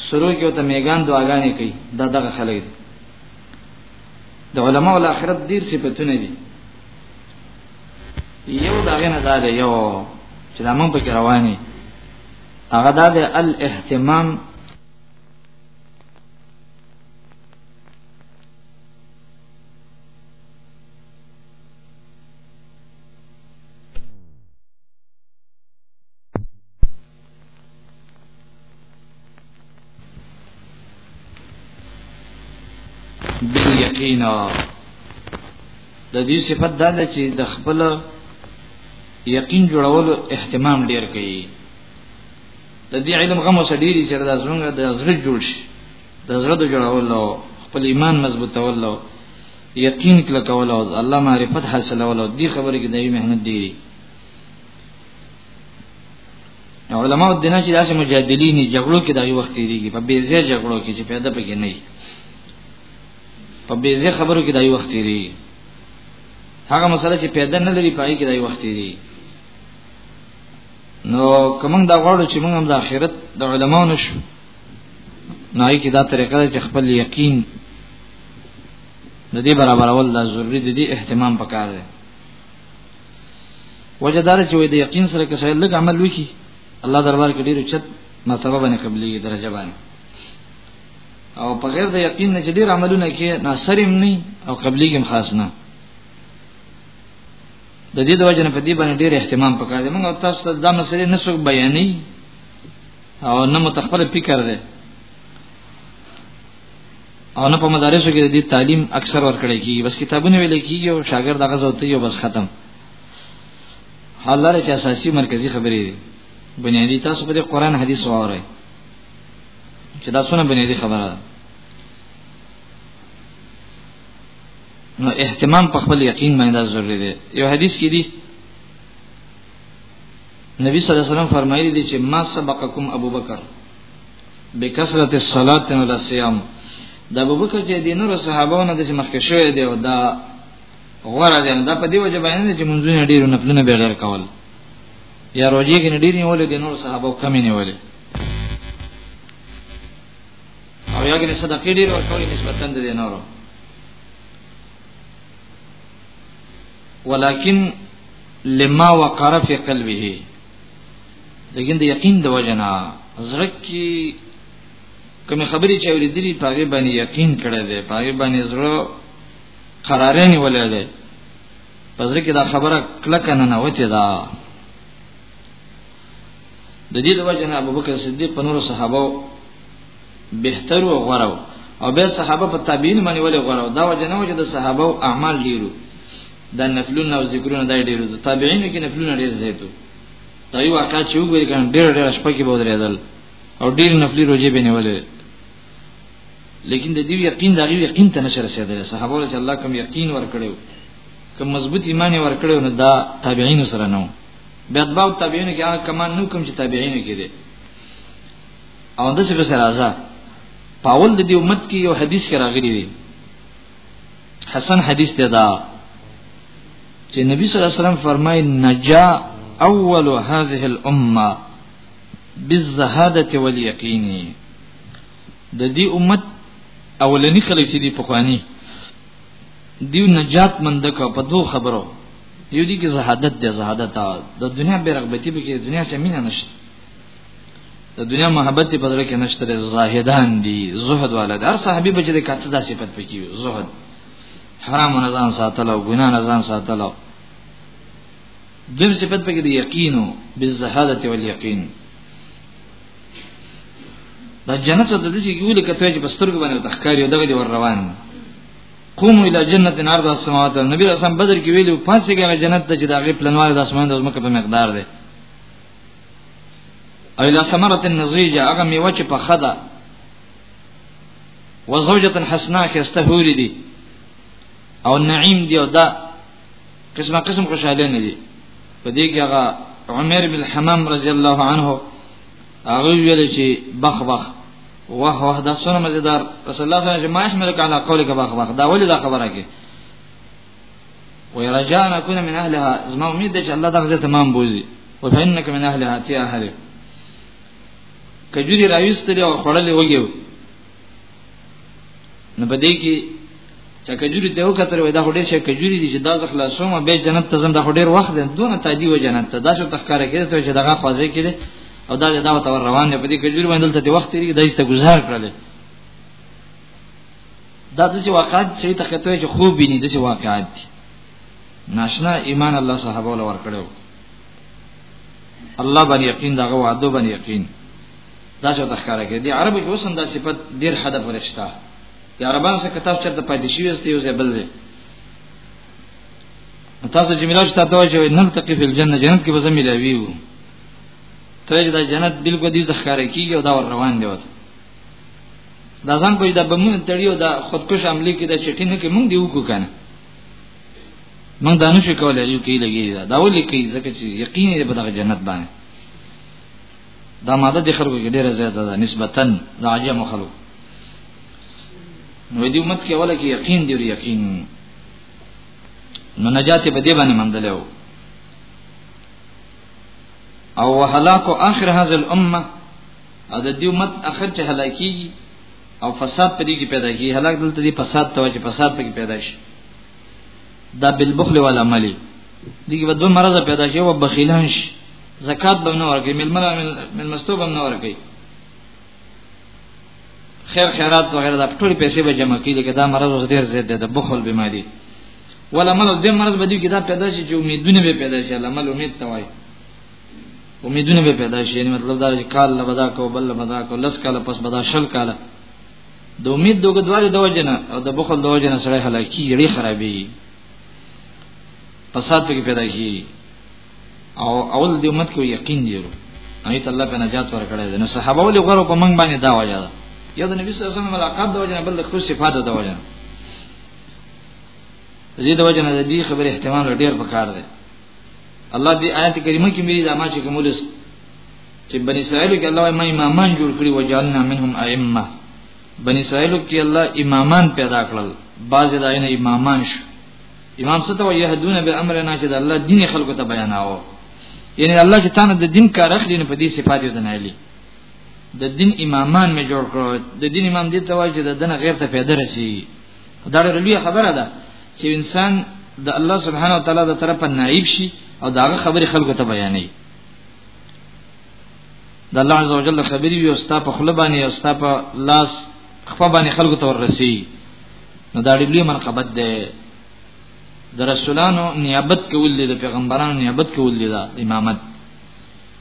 سرو کې وته میګان دعاګانې کوي دا دغه خلک دي د علماء ول اخرت ډیر صفاتونه دي یو دا غنه دا دی یو چې دا مونږ پکې رواني هغه دا دی الاهتمام بالیقینا د دې صفت دا ده چې د خپل یقین جوړولو اهتمام ډیر کوي د دې علم غمو سړي چې د زړه د زړه جوړ شي د زړه د جوړولو خپل ایمان مضبوطولو یقین کله کول او الله معرفت حاصلول او دې خبره کې دوی مهنت دی علماء د دینه چې داسې مجادلین جګړو کې دغه وخت دیږي په بیزه جګړو کې چې پیدا پکې نه وي په بیزه خبرو کې دغه وخت دیږي هغه مسله چې پیدا نه لري پای کې دغه وخت دیږي نو کوم دا غواړو چې موږ هم د آخرت د علماو نشو نو هیڅ دا طریقه چې خپل یقین د دې برابرول دا ضروری دي دې اهتمام پکار دی وجدار چې وې د یقین سره کې شاید لږ عمل وکي الله دربار کې ډیر چت مرتبه باندې قبلي درجه باندې او په غیر د یقین نه چې ډیر عملونه کې ناصرم نه او قبلي کې خاص نه د دې د وجه نه په دې باندې ډیر اهتمام پکار دی موږ تاسو ته دا مسلې نه څوک بیانې او نه متخبر فکر دی او نه په مدارسو کې د تعلیم اکثر ورکړی کیږي بس کتابونه ویل کیږي او شاګرد هغه زوته یو بس ختم حال لري چې اساسي مرکزی خبرې دي بنیادی تاسو په قرآن حدیث واره چې دا څونه بنیادی خبره ده نو اهتمام په خپل یقین باندې ضروری دی یو حدیث کې دی نبی صلی الله علیه وسلم فرمایلی دی چې ما سبقکم ابوبکر بکثرت الصلاه و الصيام د ابوبکر چې د نور صحابهونو د مخکې شوی دی او دا غوړه دی دا په دی وجه باندې چې منځونه ډیر نفلونه به غیر کول یا روزي کې ډیر نیولې د نور صحابه کم نیولې او یا کې صدقې ډیر ورکولې نسبتا د نورو ولكن لما وقر في قلبه دګین د یقین د وجنا زړه کې کوم خبرې چې اورېدلې پاګې باندې یقین کړی دی پاګې باندې زړه قرارې نیولې دی پزړه کې دا خبره کلک نه نه وته دا د دې د وجنا ابوبکر صدیق په نورو صحابه بهتر او غوړو او به صحابه په تابعین باندې ولې غوړو دا وجنه وجه د صحابه او اعمال ډیرو د نفلونو او ذکرونو دا ډیرو د تابعین کې نفلونه ډیر زیاتو دا یو واقع چې وګورئ کان ډېر ډېر شپه کې بودرې دل او ډېر نفلی روزې به نیولې لیکن د دې یقین دا غي یقین ته نشه رسیدل صحابه ول چې الله کوم یقین ورکړو کوم مضبوط ایمان ورکړو نو دا تابعین سره نو بیا د باو تابعین کې هغه کمان نو کوم چې تابعین کې دي او د څه سره راځه پاول د دې امت کې یو حدیث کې راغلی دی حسن حدیث دی دا چې نبی صلی الله علیه وسلم فرمای نجا اول هذه الامه بالزهاده واليقين د دې امت اولنی خلک چې دی په خواني دیو نجات مند کا په دوه خبرو یو دي کې زهادت دی زهادت د دنیا بیرغبتی به کې دنیا څخه مینه نشته د دنیا محبت په زړه کې نشته د زاهدان دي زهد والا در صحابي بچ د کاته داسې پد پکې زهد حرام نه ځان ساتل او ګنا نه ځان ساتل دیم صفت پکې د یقینو بالزهادت والیقین دا جنت د دې کې ویل کته چې بستر کې باندې تخکاری دغه دی ور روان قوم الى جنت نار د سماوات نبی رسول بدر کې ویلو پاسې کې جنت ته چې دا غي پلنوال د اسمان د زمکه په مقدار دی او اذا ثمرت النضيجه هغه میوه چې په خدا وزوجه حسنا کې استهوري دي او نعیم دی او دا قسمه قسم خوشاله نه دي په دې کې هغه عمر بن حمام رضی الله عنه هغه ویل چې بخ بخ واه واه دا سونه مزیدار رسول الله صلی الله علیه وسلم ما يحملك على قولك بخ بخ دا ولې دا خبره کې ويرجانا كن من اهلها زما امید ده چې الله دغه تمام بوزي او فإنك من اهلها تي اهل کجوري راويستلې او خړلې وګيو نو په دې کې چې کجوري ته وکتل وې دا هډې شي کجوري دي چې دا ځخلا سومه به جنت ته زم دا هډې وخت ده دونه تادي و جنت ته دا څه تخکاره کړي ته چې دغه خوازې کړي او دا دا ته روان دي په دې کجوري باندې ته وخت لري دا یې ته گزار کړل دا د واقعات چې ته کته چې خوب بینی د واقعات دي ناشنا ایمان الله صحابه ول ور کړو الله باندې یقین دغه وعده باندې یقین دا څه تخکاره کې دي عربو کې وسم دا صفت ډیر حد پرشتہ یا عربانو څخه کتاب چرته پاتې شي وسته یو ځای بل دی تاسو چې ملاج ته توجه وي نن تقی فی الجنه جنت کې به زمي لوي وو ته دا جنت بالکل دې تخکاره کیږي او دا روان دی وته دا ځان کوی دا به مونږ تړیو دا خودکش عملی کې دا چټی نه کې مونږ دی وکړو کنه مونږ دا نشو کولای یو کې لګی دا دا ولې کې ځکه چې یقین دې په دغه جنت باندې دا ماده د خلکو کې ډیره زیاته ده نسبتا د عجم خلکو نو دې امت کې ولا کې یقین دی یقین نو نجات به دې باندې مندل او او هلاك اخر هذه الامه او د دې امت اخر چې هلاکی او فساد پرې کې پیدا کی هلاک دلته دې فساد ته چې فساد پکې پیدا شي دا بالبخل ولا عملی دغه په دوه مرزه پیدا شي او بخیلان شي زکات به نه ورکړي ململ ملمستو به نه ورکړي خیر خیرات وغیرہ دا ټول پیسې به جمع کړي لکه دا مرز اوس ډیر زیات ده بخل بیماری ولا مل دې مرز به دې کې دا پیدا شي چې امیدونه به پیدا شي لمل امید توای امیدونه به پیدا شي یعنی مطلب دا چې کال لا بدا کو بل بدا کو لس کال پس بدا شل کال د امید دوګه دواړي د وجنه او د بخل د وجنه سره هلاکی یړي خرابي فساد پکې پیدا کیږي او اول د امت کو یقین دی ورو هغه ته الله په نجات ورکړی دی نو صحابه ولې غره په منګ باندې دا وجه ده یو د نبی صلی الله علیه وسلم ملاقات د وجه بل د خپل صفات د وجه دې د وجه نه دې خبره احتمال ډیر پکار دی الله دې آیت کریمه کې مې دا ما چې کومولس چې بنی اسرائیل کې الله ما امامان جوړ کړی و جعلنا منهم ائمه بنی اسرائیل کې الله امامان پیدا کړل بعض داینه امامان شو امام څه ته یهدون به امرنا چې د الله دین خلکو ته بیاناو یعنی الله چې تانه د دین کار اخلي نه په دې صفات یې دنایلی د دین امامان مې جوړ کړو د دین امام دې ته وایي چې د دنه غیر ته پیدا رسی دا ډېر لوی خبره ده چې انسان د الله سبحانه و تعالی د طرفه نائب شي او دا خبره خلکو ته بیانې د الله عزوجل خبرې وي او ستا په خله باندې او ستا په لاس خپل باندې خلکو ته ورسي نو دا ډېر لوی منقبت ده د رسولانو نیابت کول دي د پیغمبرانو نیابت کول دي دا امامت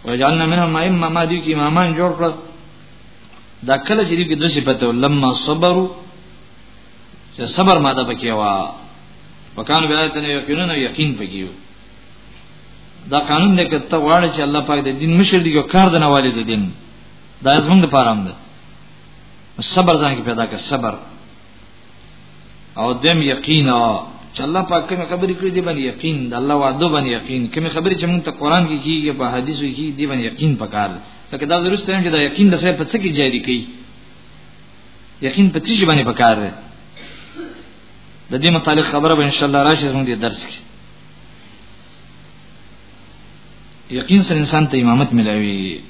وجعلنا منهم ائمه ما دي کې امامان جوړ کړ دا کله چې دې کې د صفته لما صبروا چې صبر ماده پکې وا وکانو بیا ته نه یقین نه یقین پکې دا قانون دې کته واړی چې الله پاک دې دین مشر دی او کار دنه والي دې دین دا زمونږ د پاره هم ده صبر ځان کې پیدا کړ صبر او دم یقین چې الله پاک کوم خبرې کړې دي باندې یقین د الله وعده باندې یقین کوم خبرې چې مونږ ته قران کې کیږي په حدیثو کې دي باندې یقین پکار لکه دا ضروري ستاسو چې دا یقین د سره په څه کې جاری کړي یقین په تیږي باندې پکار دی د دې متعلق خبره به ان شاء الله راشي زموږ د درس کې یقین سره انسان ته امامت ملاوي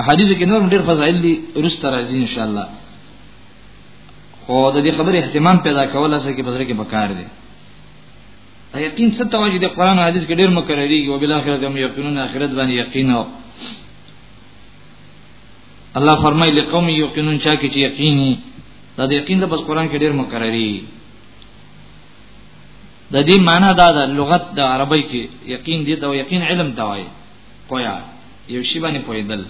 احادیث کې نور ډېر فضایل دي رست راځي ان شاء الله خو د دې خبرې اهتمام پیدا کول اسه کې بزرګ کې بکار دي یقین څه توجه د قران او حدیث کې ډېر مکرري او بل اخرت هم یقینون اخرت باندې یقین او الله فرمای لقوم یقینون چا کې چې یقیني دا د یقین د بس قران کې ډیر مقرری د دې معنی دا د لغت د عربی کې یقین دي دا یقین علم دا وایي پویا یو شی باندې پویدل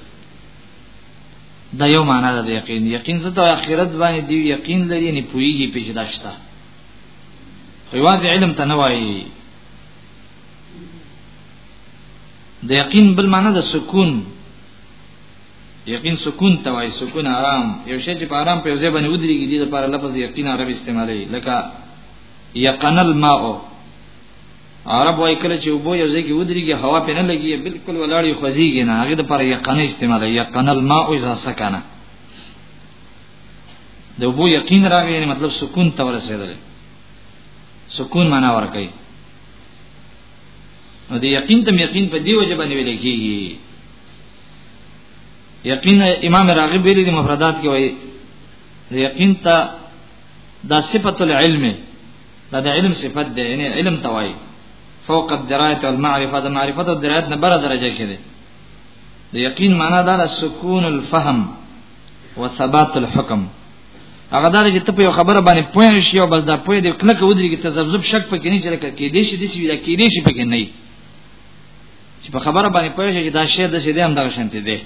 دا یو معنی ده د یقین یقین څه ته اخرت باندې دی یقین لري نه پویږي په جداشتا خواز علم ته نه وایي د یقین بل معنی د سکون یقین سکون ته وای سکون آرام یو شی چې په آرام په ځای باندې ودرېږي دي لپاره لفظ یقین عربي استعمالي لکه یقن الماء عرب وای کله چې وبو یو ځای کې ودرېږي هوا په نه لګي بالکل ولاړی خوځيږي نه هغه لپاره یقین استعمالي یقن الماء اذا سکن د وبو یقین راغی یعنی مطلب سکون ته ورسېدل سکون معنا ورکړي نو د یقین تم یقین په دی وجه باندې ویل کېږي یقین امام راغب ویلي د مفردات کې وایي یقین ته دا صفت العلم دا د علم صفت ده یعنی علم توای فوق الدرايه والمعرفه د معرفت او درایت نه بره درجه کې ده د یقین معنا دا سکون الفهم وثبات الحكم هغه دار چې ته په خبره باندې پوه شې او بس دا پوه دې کله کې ودرېږي ته زبزب شک پکې نه چلکه کې دې شي دې شي دا کې دې شي پکې نه چې په خبره باندې پوه شي چې دا شی د سیدې هم دغه شنت دی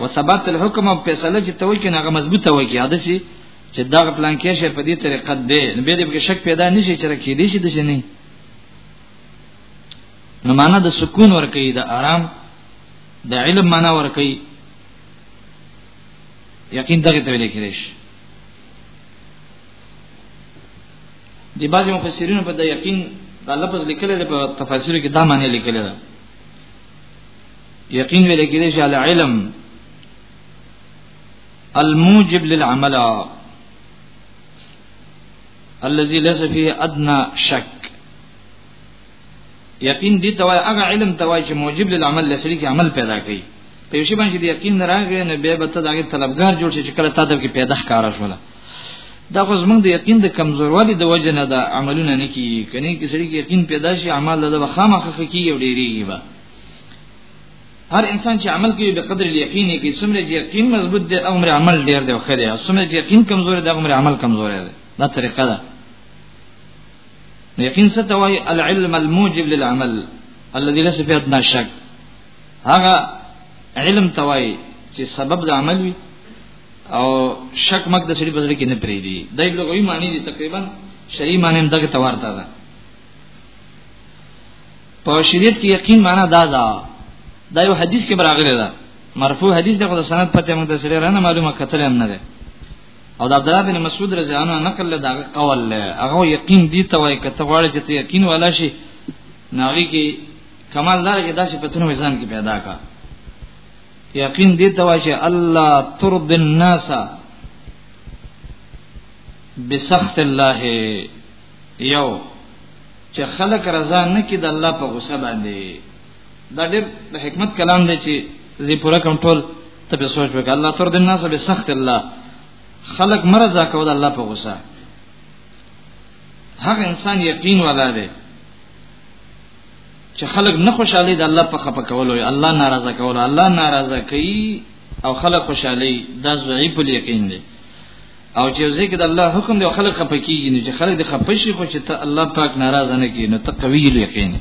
او ثبات الحكم او فیصله چې توي کې هغه مضبوطه وي کې حادثي چې دا پلان کې شي په دې طریقه دی نو به دې کې شک پیدا نشي چې کې دې شي د شي نه نو معنا د سکون ور کوي د آرام د علم معنا ور کوي یقین دغه ته ویل کېږي دی بعضی مفسرین په د یقین د لفظ لیکل دی په تفاسیر کې دا معنی لیکل دی یقین ویل کېږي چې العلم الموجب للعمل الذي ليس فيه ادنى شك یقین دې ته وای هغه علم ته وای چې موجب للعمل لسړي کې عمل پیدا کوي په یوه شی باندې د یقین راغی نه به به ته دغه طلبګار جوړ شې چې کله تا ته کې پیدا ښکارا شوله دا خو زمونږ د یقین د کمزوروالي د وجه نه دا عملونه نه کیږي کني کې سړي کې یقین پیدا شي اعمال له به خامخ کیږي او ډیریږي به هر انسان چې عمل کوي د قدر یقین کې څومره چې یقین مضبوط دی عمر عمل ډیر دی خو دی څومره چې یقین کمزور دی عمر عمل کمزور دی دا طریقه ده یقین څه ته وایي العلم الموجب للعمل الذي ليس فيه ادنى شک هغه علم ته وایي چې سبب د عمل وي او شک مګ د سړي په ځل کې نه پرې دي د لغوي معنی دي تقریبا شری معنی دغه تورته ده په شریعت کې یقین معنی دا ده دا یو حدیث کې براغلی ده مرفوع حدیث دغه سند پته موږ د سره رانه معلومه کتل هم نه ده او د عبدالله بن مسعود رضی الله عنه نقل دا قول له هغه یقین دی ته وای کته غواړي چې ته یقین ولا شي ناغي کې کمال دار کې داسې پتون وزن کې پیدا کا یقین دی ته وای چې الله ترد الناس بسخط الله یو چې خلق رضا نه کې د الله په غصه باندې دا ډېر د حکمت کلام دی چې زی پورا کنټرول ته په سوچ وکړه الله تر دې ناس به سخت الله خلق مرز کو د الله په غوسه هغه انسان یقین ولا دی چې خلق نه خوشاله دي الله په خپه کولو الله ناراضه کولو الله ناراضه کوي او خلق خوشاله دا ضعیف یقین دی او چې ځکه د الله حکم دی او خلق خپه کیږي نه چې خلق د خپه شي خو چې ته الله پاک ناراضه نه کینې ته قوی یقین دی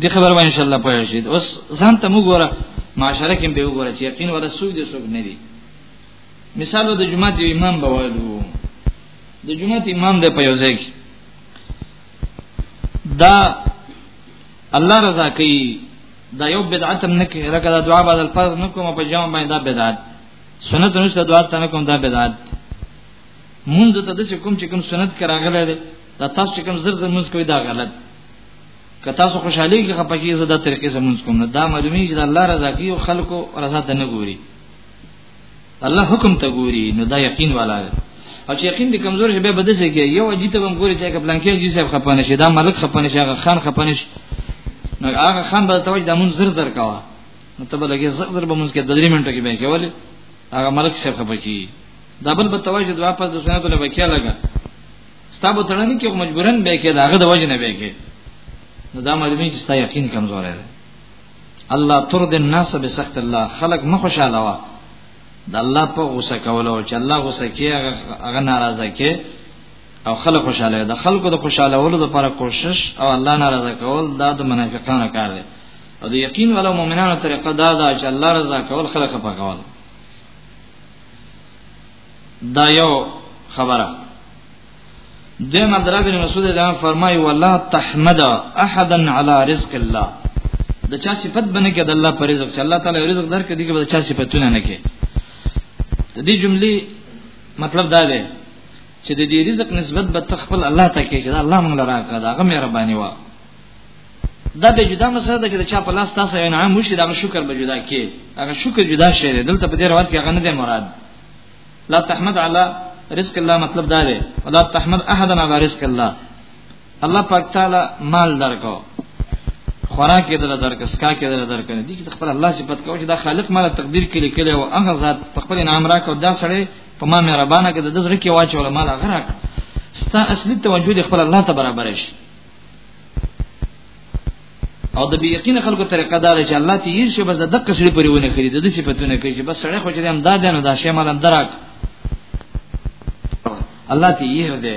دې خبر باندې ان شاء الله پوه شئ اوس ځان ته موږ وره معاشره کې به وګوره چې یقین ولا سوق دې سوق نه دي مثال د جمعه دی امام بوالو د جمعه امام د په یوځای کې دا الله رضا کوي دا یو بدعت هم نه کوي لکه دا دعا بعد الفرض نه کوم په جمع باندې دا بدعت سنت نو څه دعا ته نه کوم دا بدعت مونږ ته د کوم چې کوم سنت کراغله ده دا تاسو چې کوم زر زر مونږ کوي دا غلط که تاسو خوشحالي کې خپګي زه د طریقې زمونږ کوم نه دا معلومی چې الله رضا کوي او خلکو رضا ته نه ګوري الله حکم ته ګوري نو دا یقین والا دی او چې یقین دې کمزور شي به بده شي کې یو اجي ته هم ګوري چې کپلان کې جی صاحب خپانه شي دا ملک خپانه شي هغه خان خپانه شي نو هغه خان به توجه د مون زر زر کاوه نو ته به لګي زر زر به مونږ کې د 3 منټو کې به کې ولې هغه ملک صاحب خپکی دا بل به توجه د واپس د سنتو لپاره کې لګا ستا به تړنی کې مجبورن به کې داغه د وجه نه به کې نو دا معلومی چې ستا یقین کمزور دی الله ترد الناس بسخط الله خلق نه خوشاله وا د الله په غوسه کولو چې الله غوسه کې هغه ناراضه کې او خلق خوشاله ده خلکو د خوشاله ولو لپاره کوشش او الله ناراضه کول دا د منافقانو کار دی او د یقین ولو مؤمنانو طریقه دا ده چې الله رضا کول خلق په کول دا یو خبره دیم عبد الله بن مسعود دا فرمای ولا تحمد احدا على رزق الله د چا صفت بنه کې د الله پر رزق چې الله تعالی رزق درکې دي کې د چا صفاتونه نه کې د دې جملې مطلب دا دی چې د دې رزق نسبت به تخپل الله ته کې چې الله موږ لراکا دا غو مهرباني وا دا به جدا مسله ده چې چا په لاس تاسو انعام وشي دا شکر به جدا کې هغه شکر جدا شي دلته په دې روایت کې هغه نه دی مراد لا تحمد علی رزق الله مطلب دا دی ولا تحمد احد علی رزق الله الله پاک تعالی مال درکو خوراک یې دل درک اسکا کې دل درک نه دي چې خپل الله صفت کوي چې دا خالق مال تقدیر کې لیکل او هغه ذات خپل انعام راکو دا سړی په ما مهربانه کې د دې ځکه واچول مال هغه راک ستا اصلي توجه خپل الله ته برابر شي او د یقین خلکو طریقه دا ده چې الله ته یې شی بس د قصری پرې ونه کړی د دې صفاتونه کوي چې بس سړی خو چې هم دا ده نو دا شی مال درک الله ته یې ده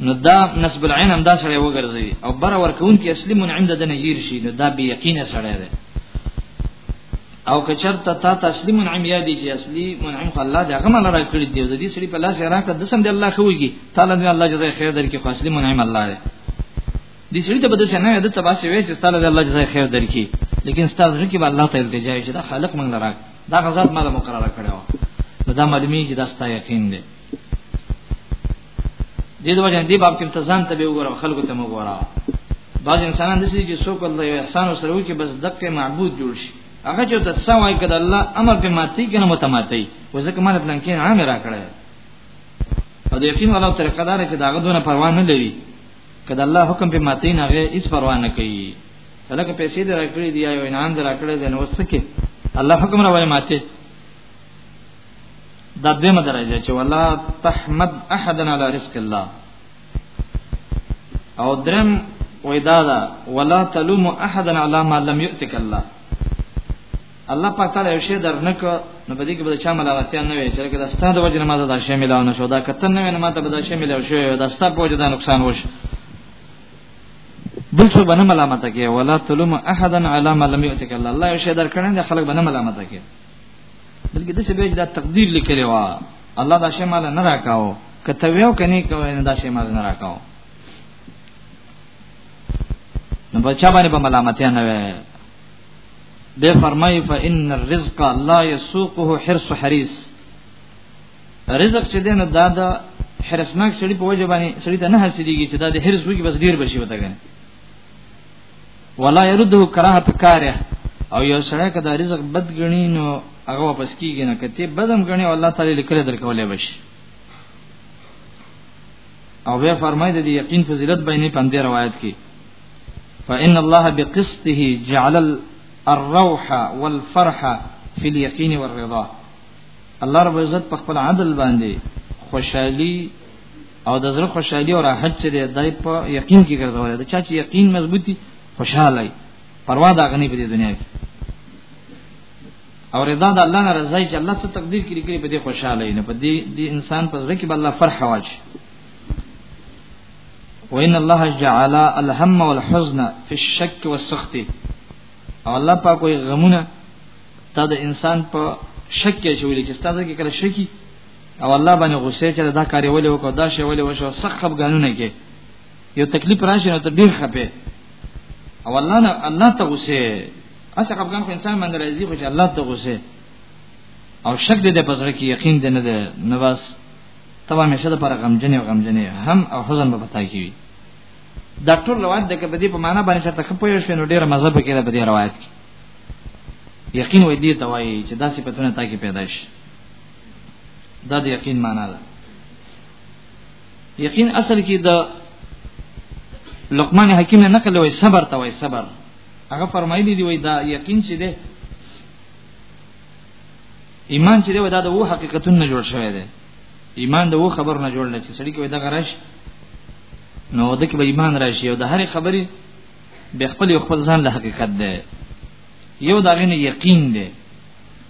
نو دا نسب العين هم دا سړی وګرځي او بر ورکون کې اصلي منعم د نه یې شي نو دا به یقین سړی ده او که چرته تا تسلیم منعم یادی چې اصلي منعم خو الله دې هغه مل را کړی دی د دې سړي په لاس راکړه د سم دې الله خوږي تعالی دې الله جزای خیر درکې خو اصلي منعم الله دې دې سړي ته بده څنګه د تباسي وې چې تعالی دې الله جزای خیر درکې لیکن ستاسو رکی به الله تعالی دې جای چې دا خالق مونږ راک دا غزاد مال مقرره کړو دا معلومی چې دا ستا یقین دی دې د وجه دې باب کې تزان ته به وګورو خلکو ته وګورو بعض انسانان دسی چې څوک الله یو احسان سره وکي بس دغه معبود جوړ شي هغه چې د سوای کده الله امر په ماتي کې نه متماتي وځکه مال پلان کې عام را کړی او د یقین الله تر قدار چې داغه دونه پروا نه لري کله الله حکم په ماتي نه غي هیڅ پروا نه کوي لکه پیسې دې راکړې دی او انعام دې راکړې دی نو وسکه الله حکم را وایي ماته دا دمه درجه چې ولا تحمد احدنا على رزق الله او درم وېدادا ولا تلوم احد علی ما لم یؤتک الله الله پاک تعالی یو شی درنک نو بده کې بده چا ملامتیا نه وي چې دا ستاسو وجه نه ماده دا شی ملاو نه شو دا کتن نه نه ماته بده شی ملاو شو دا ستاسو وجه دا نقصان وش بل څه باندې ملامت کې ولا تلوم احد علی ما لم یؤتک الله الله یو شی درکړنه خلک باندې ملامت کې بلکې د څه به دا تقدیر لیکلی و الله دا شی مال نه راکاو کته ویو کني کوي نه دا شی مال نه راکاو نو بچا باندې په ملامتیا نه وي به فرمای فإن الرزق لا يسوقه حرص حريص رزق چې دینه دا دا حرسناک سړي په وجه باندې سړي ته نه حاصلېږي چې دا د حرس وږي بس ډیر بشي وته کنه ولا يرده کراهت کاره او یو سره کدا رزق بد غنی نو هغه واپس کیږي نه کته بدم غنی او الله تعالی لیکل درکولې بشي او به فرمای دی یقین فضیلت بینه پندې روایت کې فإن الله بقسطه جعل الروح والفرح في اليقين والرضا الله رب عزت په خپل عدل باندې خوشحالي او د زړه خوشحالي او راحت چې دی دای په یقین کې ګرځول دا چې یقین مضبوطی خوشاله پروا دا غني په دې دنیا کې او رضا د الله نه رضای چې الله څه تقدیر کړی کړی په دې خوشاله نه په دې دې انسان په زړه کې الله فرح واچ وان الله جعل الهم والحزن في الشك والسخط او الله پاک وي غمونه تا د انسان په شک کې شولې چې ستاسو کې کله شکی او الله باندې غوسه چې دا کاری ولې وکړ دا شی ولې وشو سخت خپګانونه کې یو تکلیف راشي نو ته ډیر خپه او الله نه الله ته غوسه اسه خپګان خو انسان باندې راځي خو چې الله ته غوسه او شک دې په زړه کې یقین دې نه ده نو بس تبا مشه د پر غمجن او غمجن هم او حزن به پتا کیږي دا ټول روایت د کبدی په معنا باندې ته خپه یو شنو ډیر مذهب کې د دې روایت کې یقین وې دې توای چې دا صفاتونه تا کې پیدا شي دا د یقین معنا ده یقین اصل کې د لقمان حکیم نه نقل وای صبر ته وای صبر هغه فرمایلی دی وای دا یقین چې ده ایمان چې ده دا د وو حقیقتون نه جوړ شوی دی ایمان د وو خبر نه جوړ نه چې سړی کې دا غراش نو د کې به ایمان راشي او د هرې خبرې به خپل خپل ځان له حقیقت ده یو دا غنه یقین ده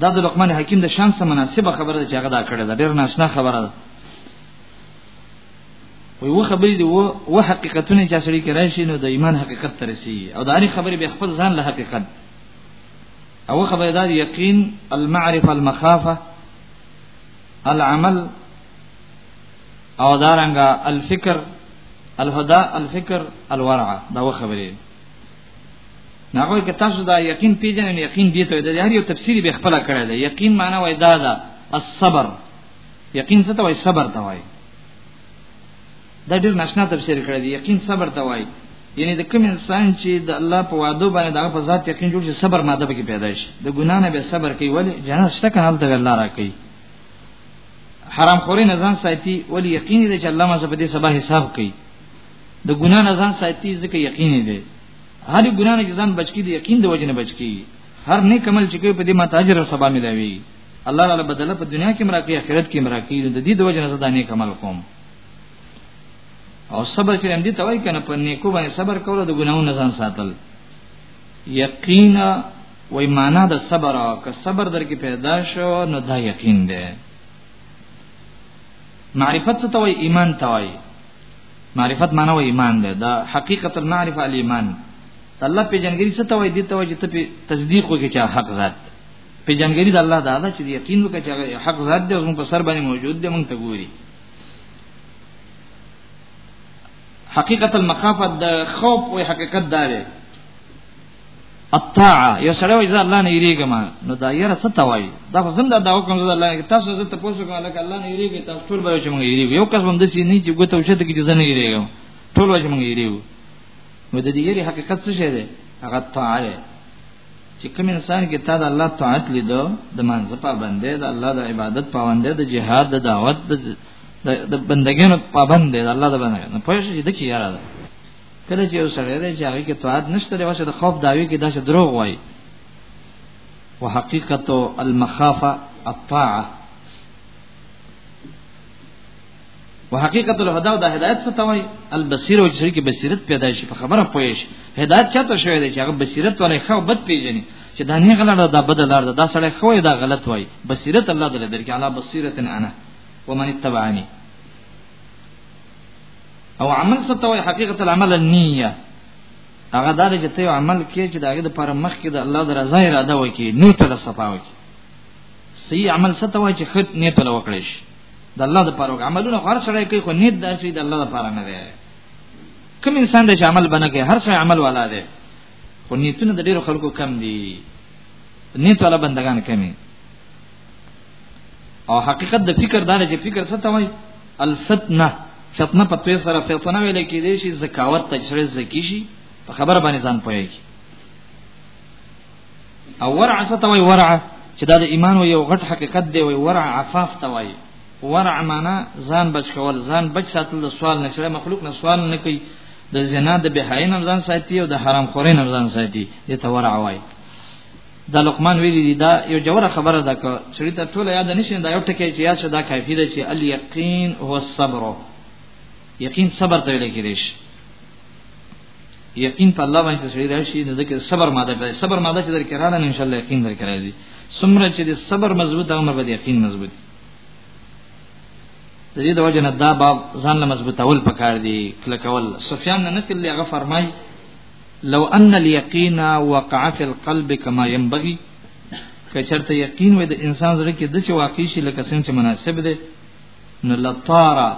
دا د لقمان حکیم د شان سره مناسبه خبره ده چې هغه دا کړې ده ډېر ناشنا خبره ده وي و خبرې دی و حقیقتونه چې سړی کې راشي نو د ایمان حقیقت ته رسي او دا اړي خبرې به خپل ځان له حقیقت او خبره دا یقین المعرفه المخافه العمل او دارنګه الفکر الهدى الفکر الورع دا و خبرې ناغوی که تاسو دا یقین پیژنئ یقین دې ته د هر یو تفسیر به خپل کړی دی یقین معنی وای دا دا الصبر یقین څه ته وای صبر ته وای دا ډیر نشنا تفسیر کړی دی یقین صبر ته وای یعنی د کوم انسان چې د الله په وعده باندې دغه په ذات یقین جوړ شي صبر ماده به پیدا شي د ګنا نه به صبر کوي ولی جنت شته کنه هلته الله راکړي حرام خوري نه ځان ساتي ولی یقین دې چې الله ما زه په دې سبا حساب کوي د ګنا نه ځان ساتي ځکه یقین دی هر ګنا نه ځان بچی دی یقین د وجنه بچی هر نیک عمل چې کوي په دې ماته اجر او ثواب ملوي الله تعالی بدل په دنیا کې مرا کوي آخرت کې مرا کوي د دې د وجنه زدا نیک عمل کوم او صبر چې اندي توای کنه په نیکو باندې صبر کول د ګناو نه ځان ساتل یقینا وای معنا د صبر او که صبر در کې پیدا شو نو دا یقین دی معرفت څه توای ایمان توای معرفت معنی و ایمان ده دا حقیقت المعرفه الايمان الله په جنګری څه توای دي توای چې ته په تصدیق وکړي چې حق ذات په جنګری د الله دا ده چې یقین وکړي چې حق ذات دی موږ په سر باندې موجود دی موږ ته ګوري حقیقت المخافه د خوف او حقیقت داره الطاعه یو سره وای ځه الله نه یریګم نو دا یره څه توای دا خو زنده دا حکم زده الله تاسو زه ته پوښتنه کوم لکه الله نه یریګی تاسو ټول به چې موږ یریګو یو کس باندې چې نه چې ګوتو شته کې ځنه یریګو ټول به موږ یریګو نو د دې یری حقیقت څه شه ده هغه تعالی چې کوم انسان کې تا د الله طاعت لیدو د منځ په باندې د الله د عبادت په باندې د جهاد د دعوت د بندګانو په باندې د الله د باندې نو پوه شئ چې د کی یاره ده کله چې یو سړی دی چې هغه کې تواد نشته دی واشه د خوف داوی کې داسې دروغ وایي وحقیقت المخافه الطاعه وحقیقت الهدى او د هدایت څه ته وایي البصیر او چې کې بصیرت پیدا شي په خبره پوي شي هدایت چاته شوی دی چې هغه بصیرت ولې خو بد پیژني چې دا نه غلط دا بد لار ده دا سړی خو دا غلط وایي بصیرت الله دې درکې علا بصیرتن انا ومن اتبعني او عمل څه ته وایي حقیقت العمل النیه هغه دا چې ته عمل کې چې داګه د پر مخ کې د الله د رضا اراده وکې نو ته صفا وکې صحیح عمل څه ته وایي چې خد نه په وکړې شي د الله د پر عملونه هر سره کوي خو نیت دار شي د الله د پر نه دی کوم انسان د عمل بنه کې هر سره عمل والا دی خو نیتونه د ډیرو خلکو کم دي نیت والا بندگان کمی او حقیقت د فکر دانه چې فکر څه ته وایي الفتنه فتنه په توې سره فتنه ویل کېږي چې زکاوت تجربه زکی شي په خبر باندې ځان پوي او ورع څه ته وایي ورع چې دا د ایمان او یو غټ حقیقت دی وایي ورع عفاف ته وایي ورع معنا ځان بچ کول ځان بچ ساتل د سوال نه چې مخلوق نه سوال نه کوي د زنا د بهاین ځان ساتي او د حرام خورین ځان ساتي دې ته ورع وایي دا لقمان ویلی دی دا یو جوړه خبره ده که سړی ته ټول یاد نشي دا یو ټکی چې یاد شدا کافی ده چې الیقین هو الصبر یقین صبر ته ویل کېږي یقین په الله باندې سړی راشي نو دغه صبر ماده ده صبر ماده چې درکې رااله ان شاء الله یقین درکې راځي څومره چې د صبر مضبوط عمر به یقین مضبوط د دې د وجه نه دا باب ځان له مضبوطول پکار دی کله کول سفیان نه کله هغه فرمای لو ان اليقين وقع في القلب كما ينبغي کچرته یقین وې د انسان زړه کې د چې واقع شي لکه څنګه چې مناسب دی نو لطارا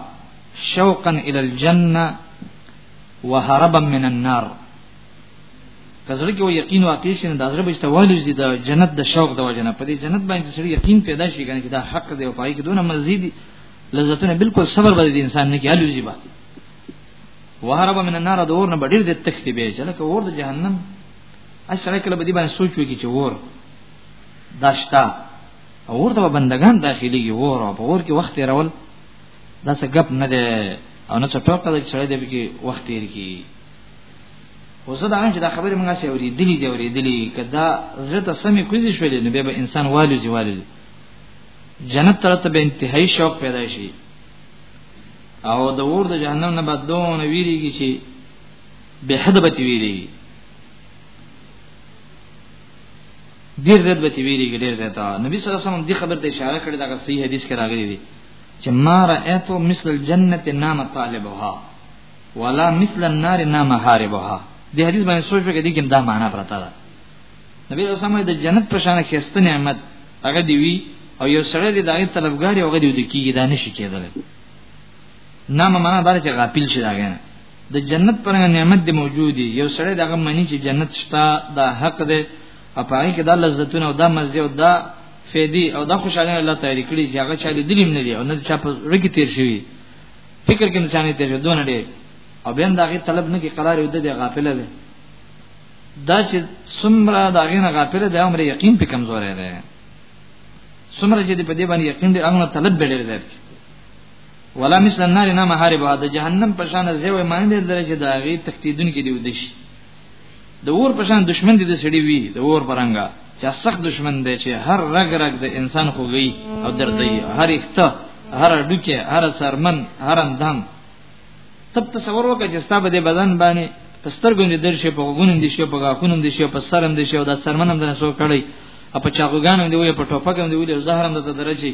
شوقا الى الجنه وهربا من النار کزړه کې یقین واقع شي نو د زړه بچته والوزي د جنت د شوق د وجنه په دې جنت باندې سړي یقین پیدا شي کنه چې دا حق دی او پای کې دونه مزيدي لذتونه بالکل صبر باندې انسان نه کې الوزي باندې وهرب من النار د اور نه ډیر د تختی به چې لکه اور د جهنم اشره کله به دی باندې سوچ وکړي چې اور داشتا اور ته بندگان داخلي کې اور او په اور کې وخت راول دا څه غپ نه ده او نه څه ټوکه ده چې دې کې وخت تیر کی خو زه دا چې دا خبره موږ سره ورې دلی دی ورې دلی کدا زړه ته سمې کوزي شولې نو به انسان والي زی والي جنت تر ته به انتهایی شوق پیدا شي او د اور د جهنم نه بعد دونه ویریږي چې به حد به ویریږي ډیر زیات به ویریږي ډیر زیات نبی صلی الله علیه وسلم دې خبر ته اشاره کړې دا صحیح حدیث کې راغلی دی چې ما رأيت مثل الجنه نام طالبها ولا مثل النار نام حاربها دې حدیث باندې سوچ وکړئ دې کې دا معنا پرتا ده نبی رسول الله د جنت په شان خسته نعمت هغه دی وی او یو سره دی دغه طلبګاری هغه دی د کیږي دا نشي کېدل نه معنا دا چې غافل شي داګه د جنت پر نعمت دی موجودی یو سره دغه معنی چې جنت شتا دا حق دی او پای کې دا لذتونه او دا مزه او دا فیدی او دا خوشاله الله تعالی کړی چې هغه چا دلیم نه دی او نه چا په رګی تیر شي فکر کې نه چانه تیر شي دونه دی او بیا دا غي طلب نه کې قرار یو د غافل دی دا چې څومره دا غینه غافل دی عمر یقین په کمزورې ده څومره چې په دې باندې یقین دی هغه طلب به ډېر دی ولا مثل النار نه محارب د جهنم په شان زیو معنی دې درجه دا غي تختیدون کې دی ودش د اور په شان دشمن دې سړي وی د اور پرنګا چې سخت دشمن دی چې هر رګ رګ د انسان خوږی او دردی هر اخته هر ډوکه هر سرمن هر اندام تب تصور وکړه چې ستاسو د بدن باندې پسترګو دې درشه په غوګونم دې شي په غاخونم دې شي په سرم دې شي او د سرمنم دې سو کړی په چاغوګانم دې وي په ټوپکم دې وي زهرم دې درچی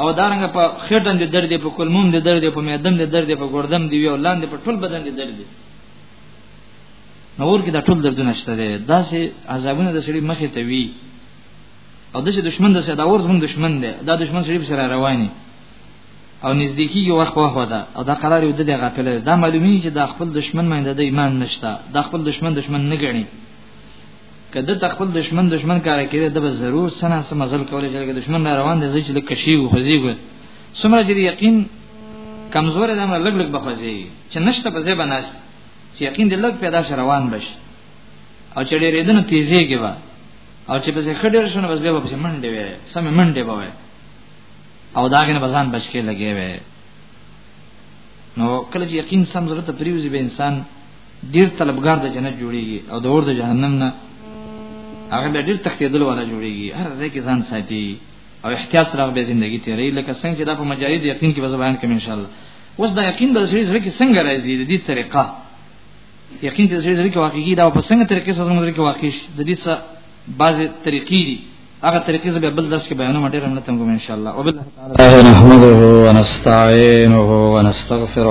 او دارنګ په خټن دې درد په کلموم دې درد په میدم دې درد په ګردم دې وي او لاندې په ټول بدن دې درد نور کې دا ټول دردونه شته دي دا سه عذابونه د سړي مخې ته وي او د دشمن د سره دا ور زمون دشمن دی دا دشمن سړي په سره رواني او نزدیکی یو وخت وه ده او دا قرار یو د غافل دا معلومی چې دا خپل دشمن مینده د ایمان نشتا دا خپل دشمن دشمن نه غني کله د خپل دشمن دشمن کار کړي د به ضرور سنا سم مزل کولای چې دشمن را روان دي چې د کشي او خزيګو سمره چې یقین کمزور ده امر لګ لګ بخزي چې نشته په ځای بناس چې یقین د لګ پیدا شي روان بش او چې ډېر دنه تیزی کې وا او چې په ځای خډر شونه بس به په منډه وي سم منډه به وي او داغه نه بزان بچکه لګي وي نو کله چې یقین سم ضرورت پریوزي به انسان ډیر طلبګار د جنت جوړیږي او د اور د جهنم نه هغه به ډیر تختیدل ولا جوړیږي هر ځای کې ځان ساتي او احتیاط سره به ژوندۍ تیرې لکه څنګه چې دا په مجاهد یقین کې به بیان کوم ان شاء الله اوس دا یقین د سړي سره کې څنګه راځي د دې طریقه یقین چې سړي سره کې واقعي دا په څنګه طریقې سره موږ سره کې واقعي د دې څه بعضې طریقې دي هغه طریقې زه به بل درس کې بیانوم ډېر مننه تم کوم ان شاء الله وبالله تعالی نحمده ونستعينه ونستغفره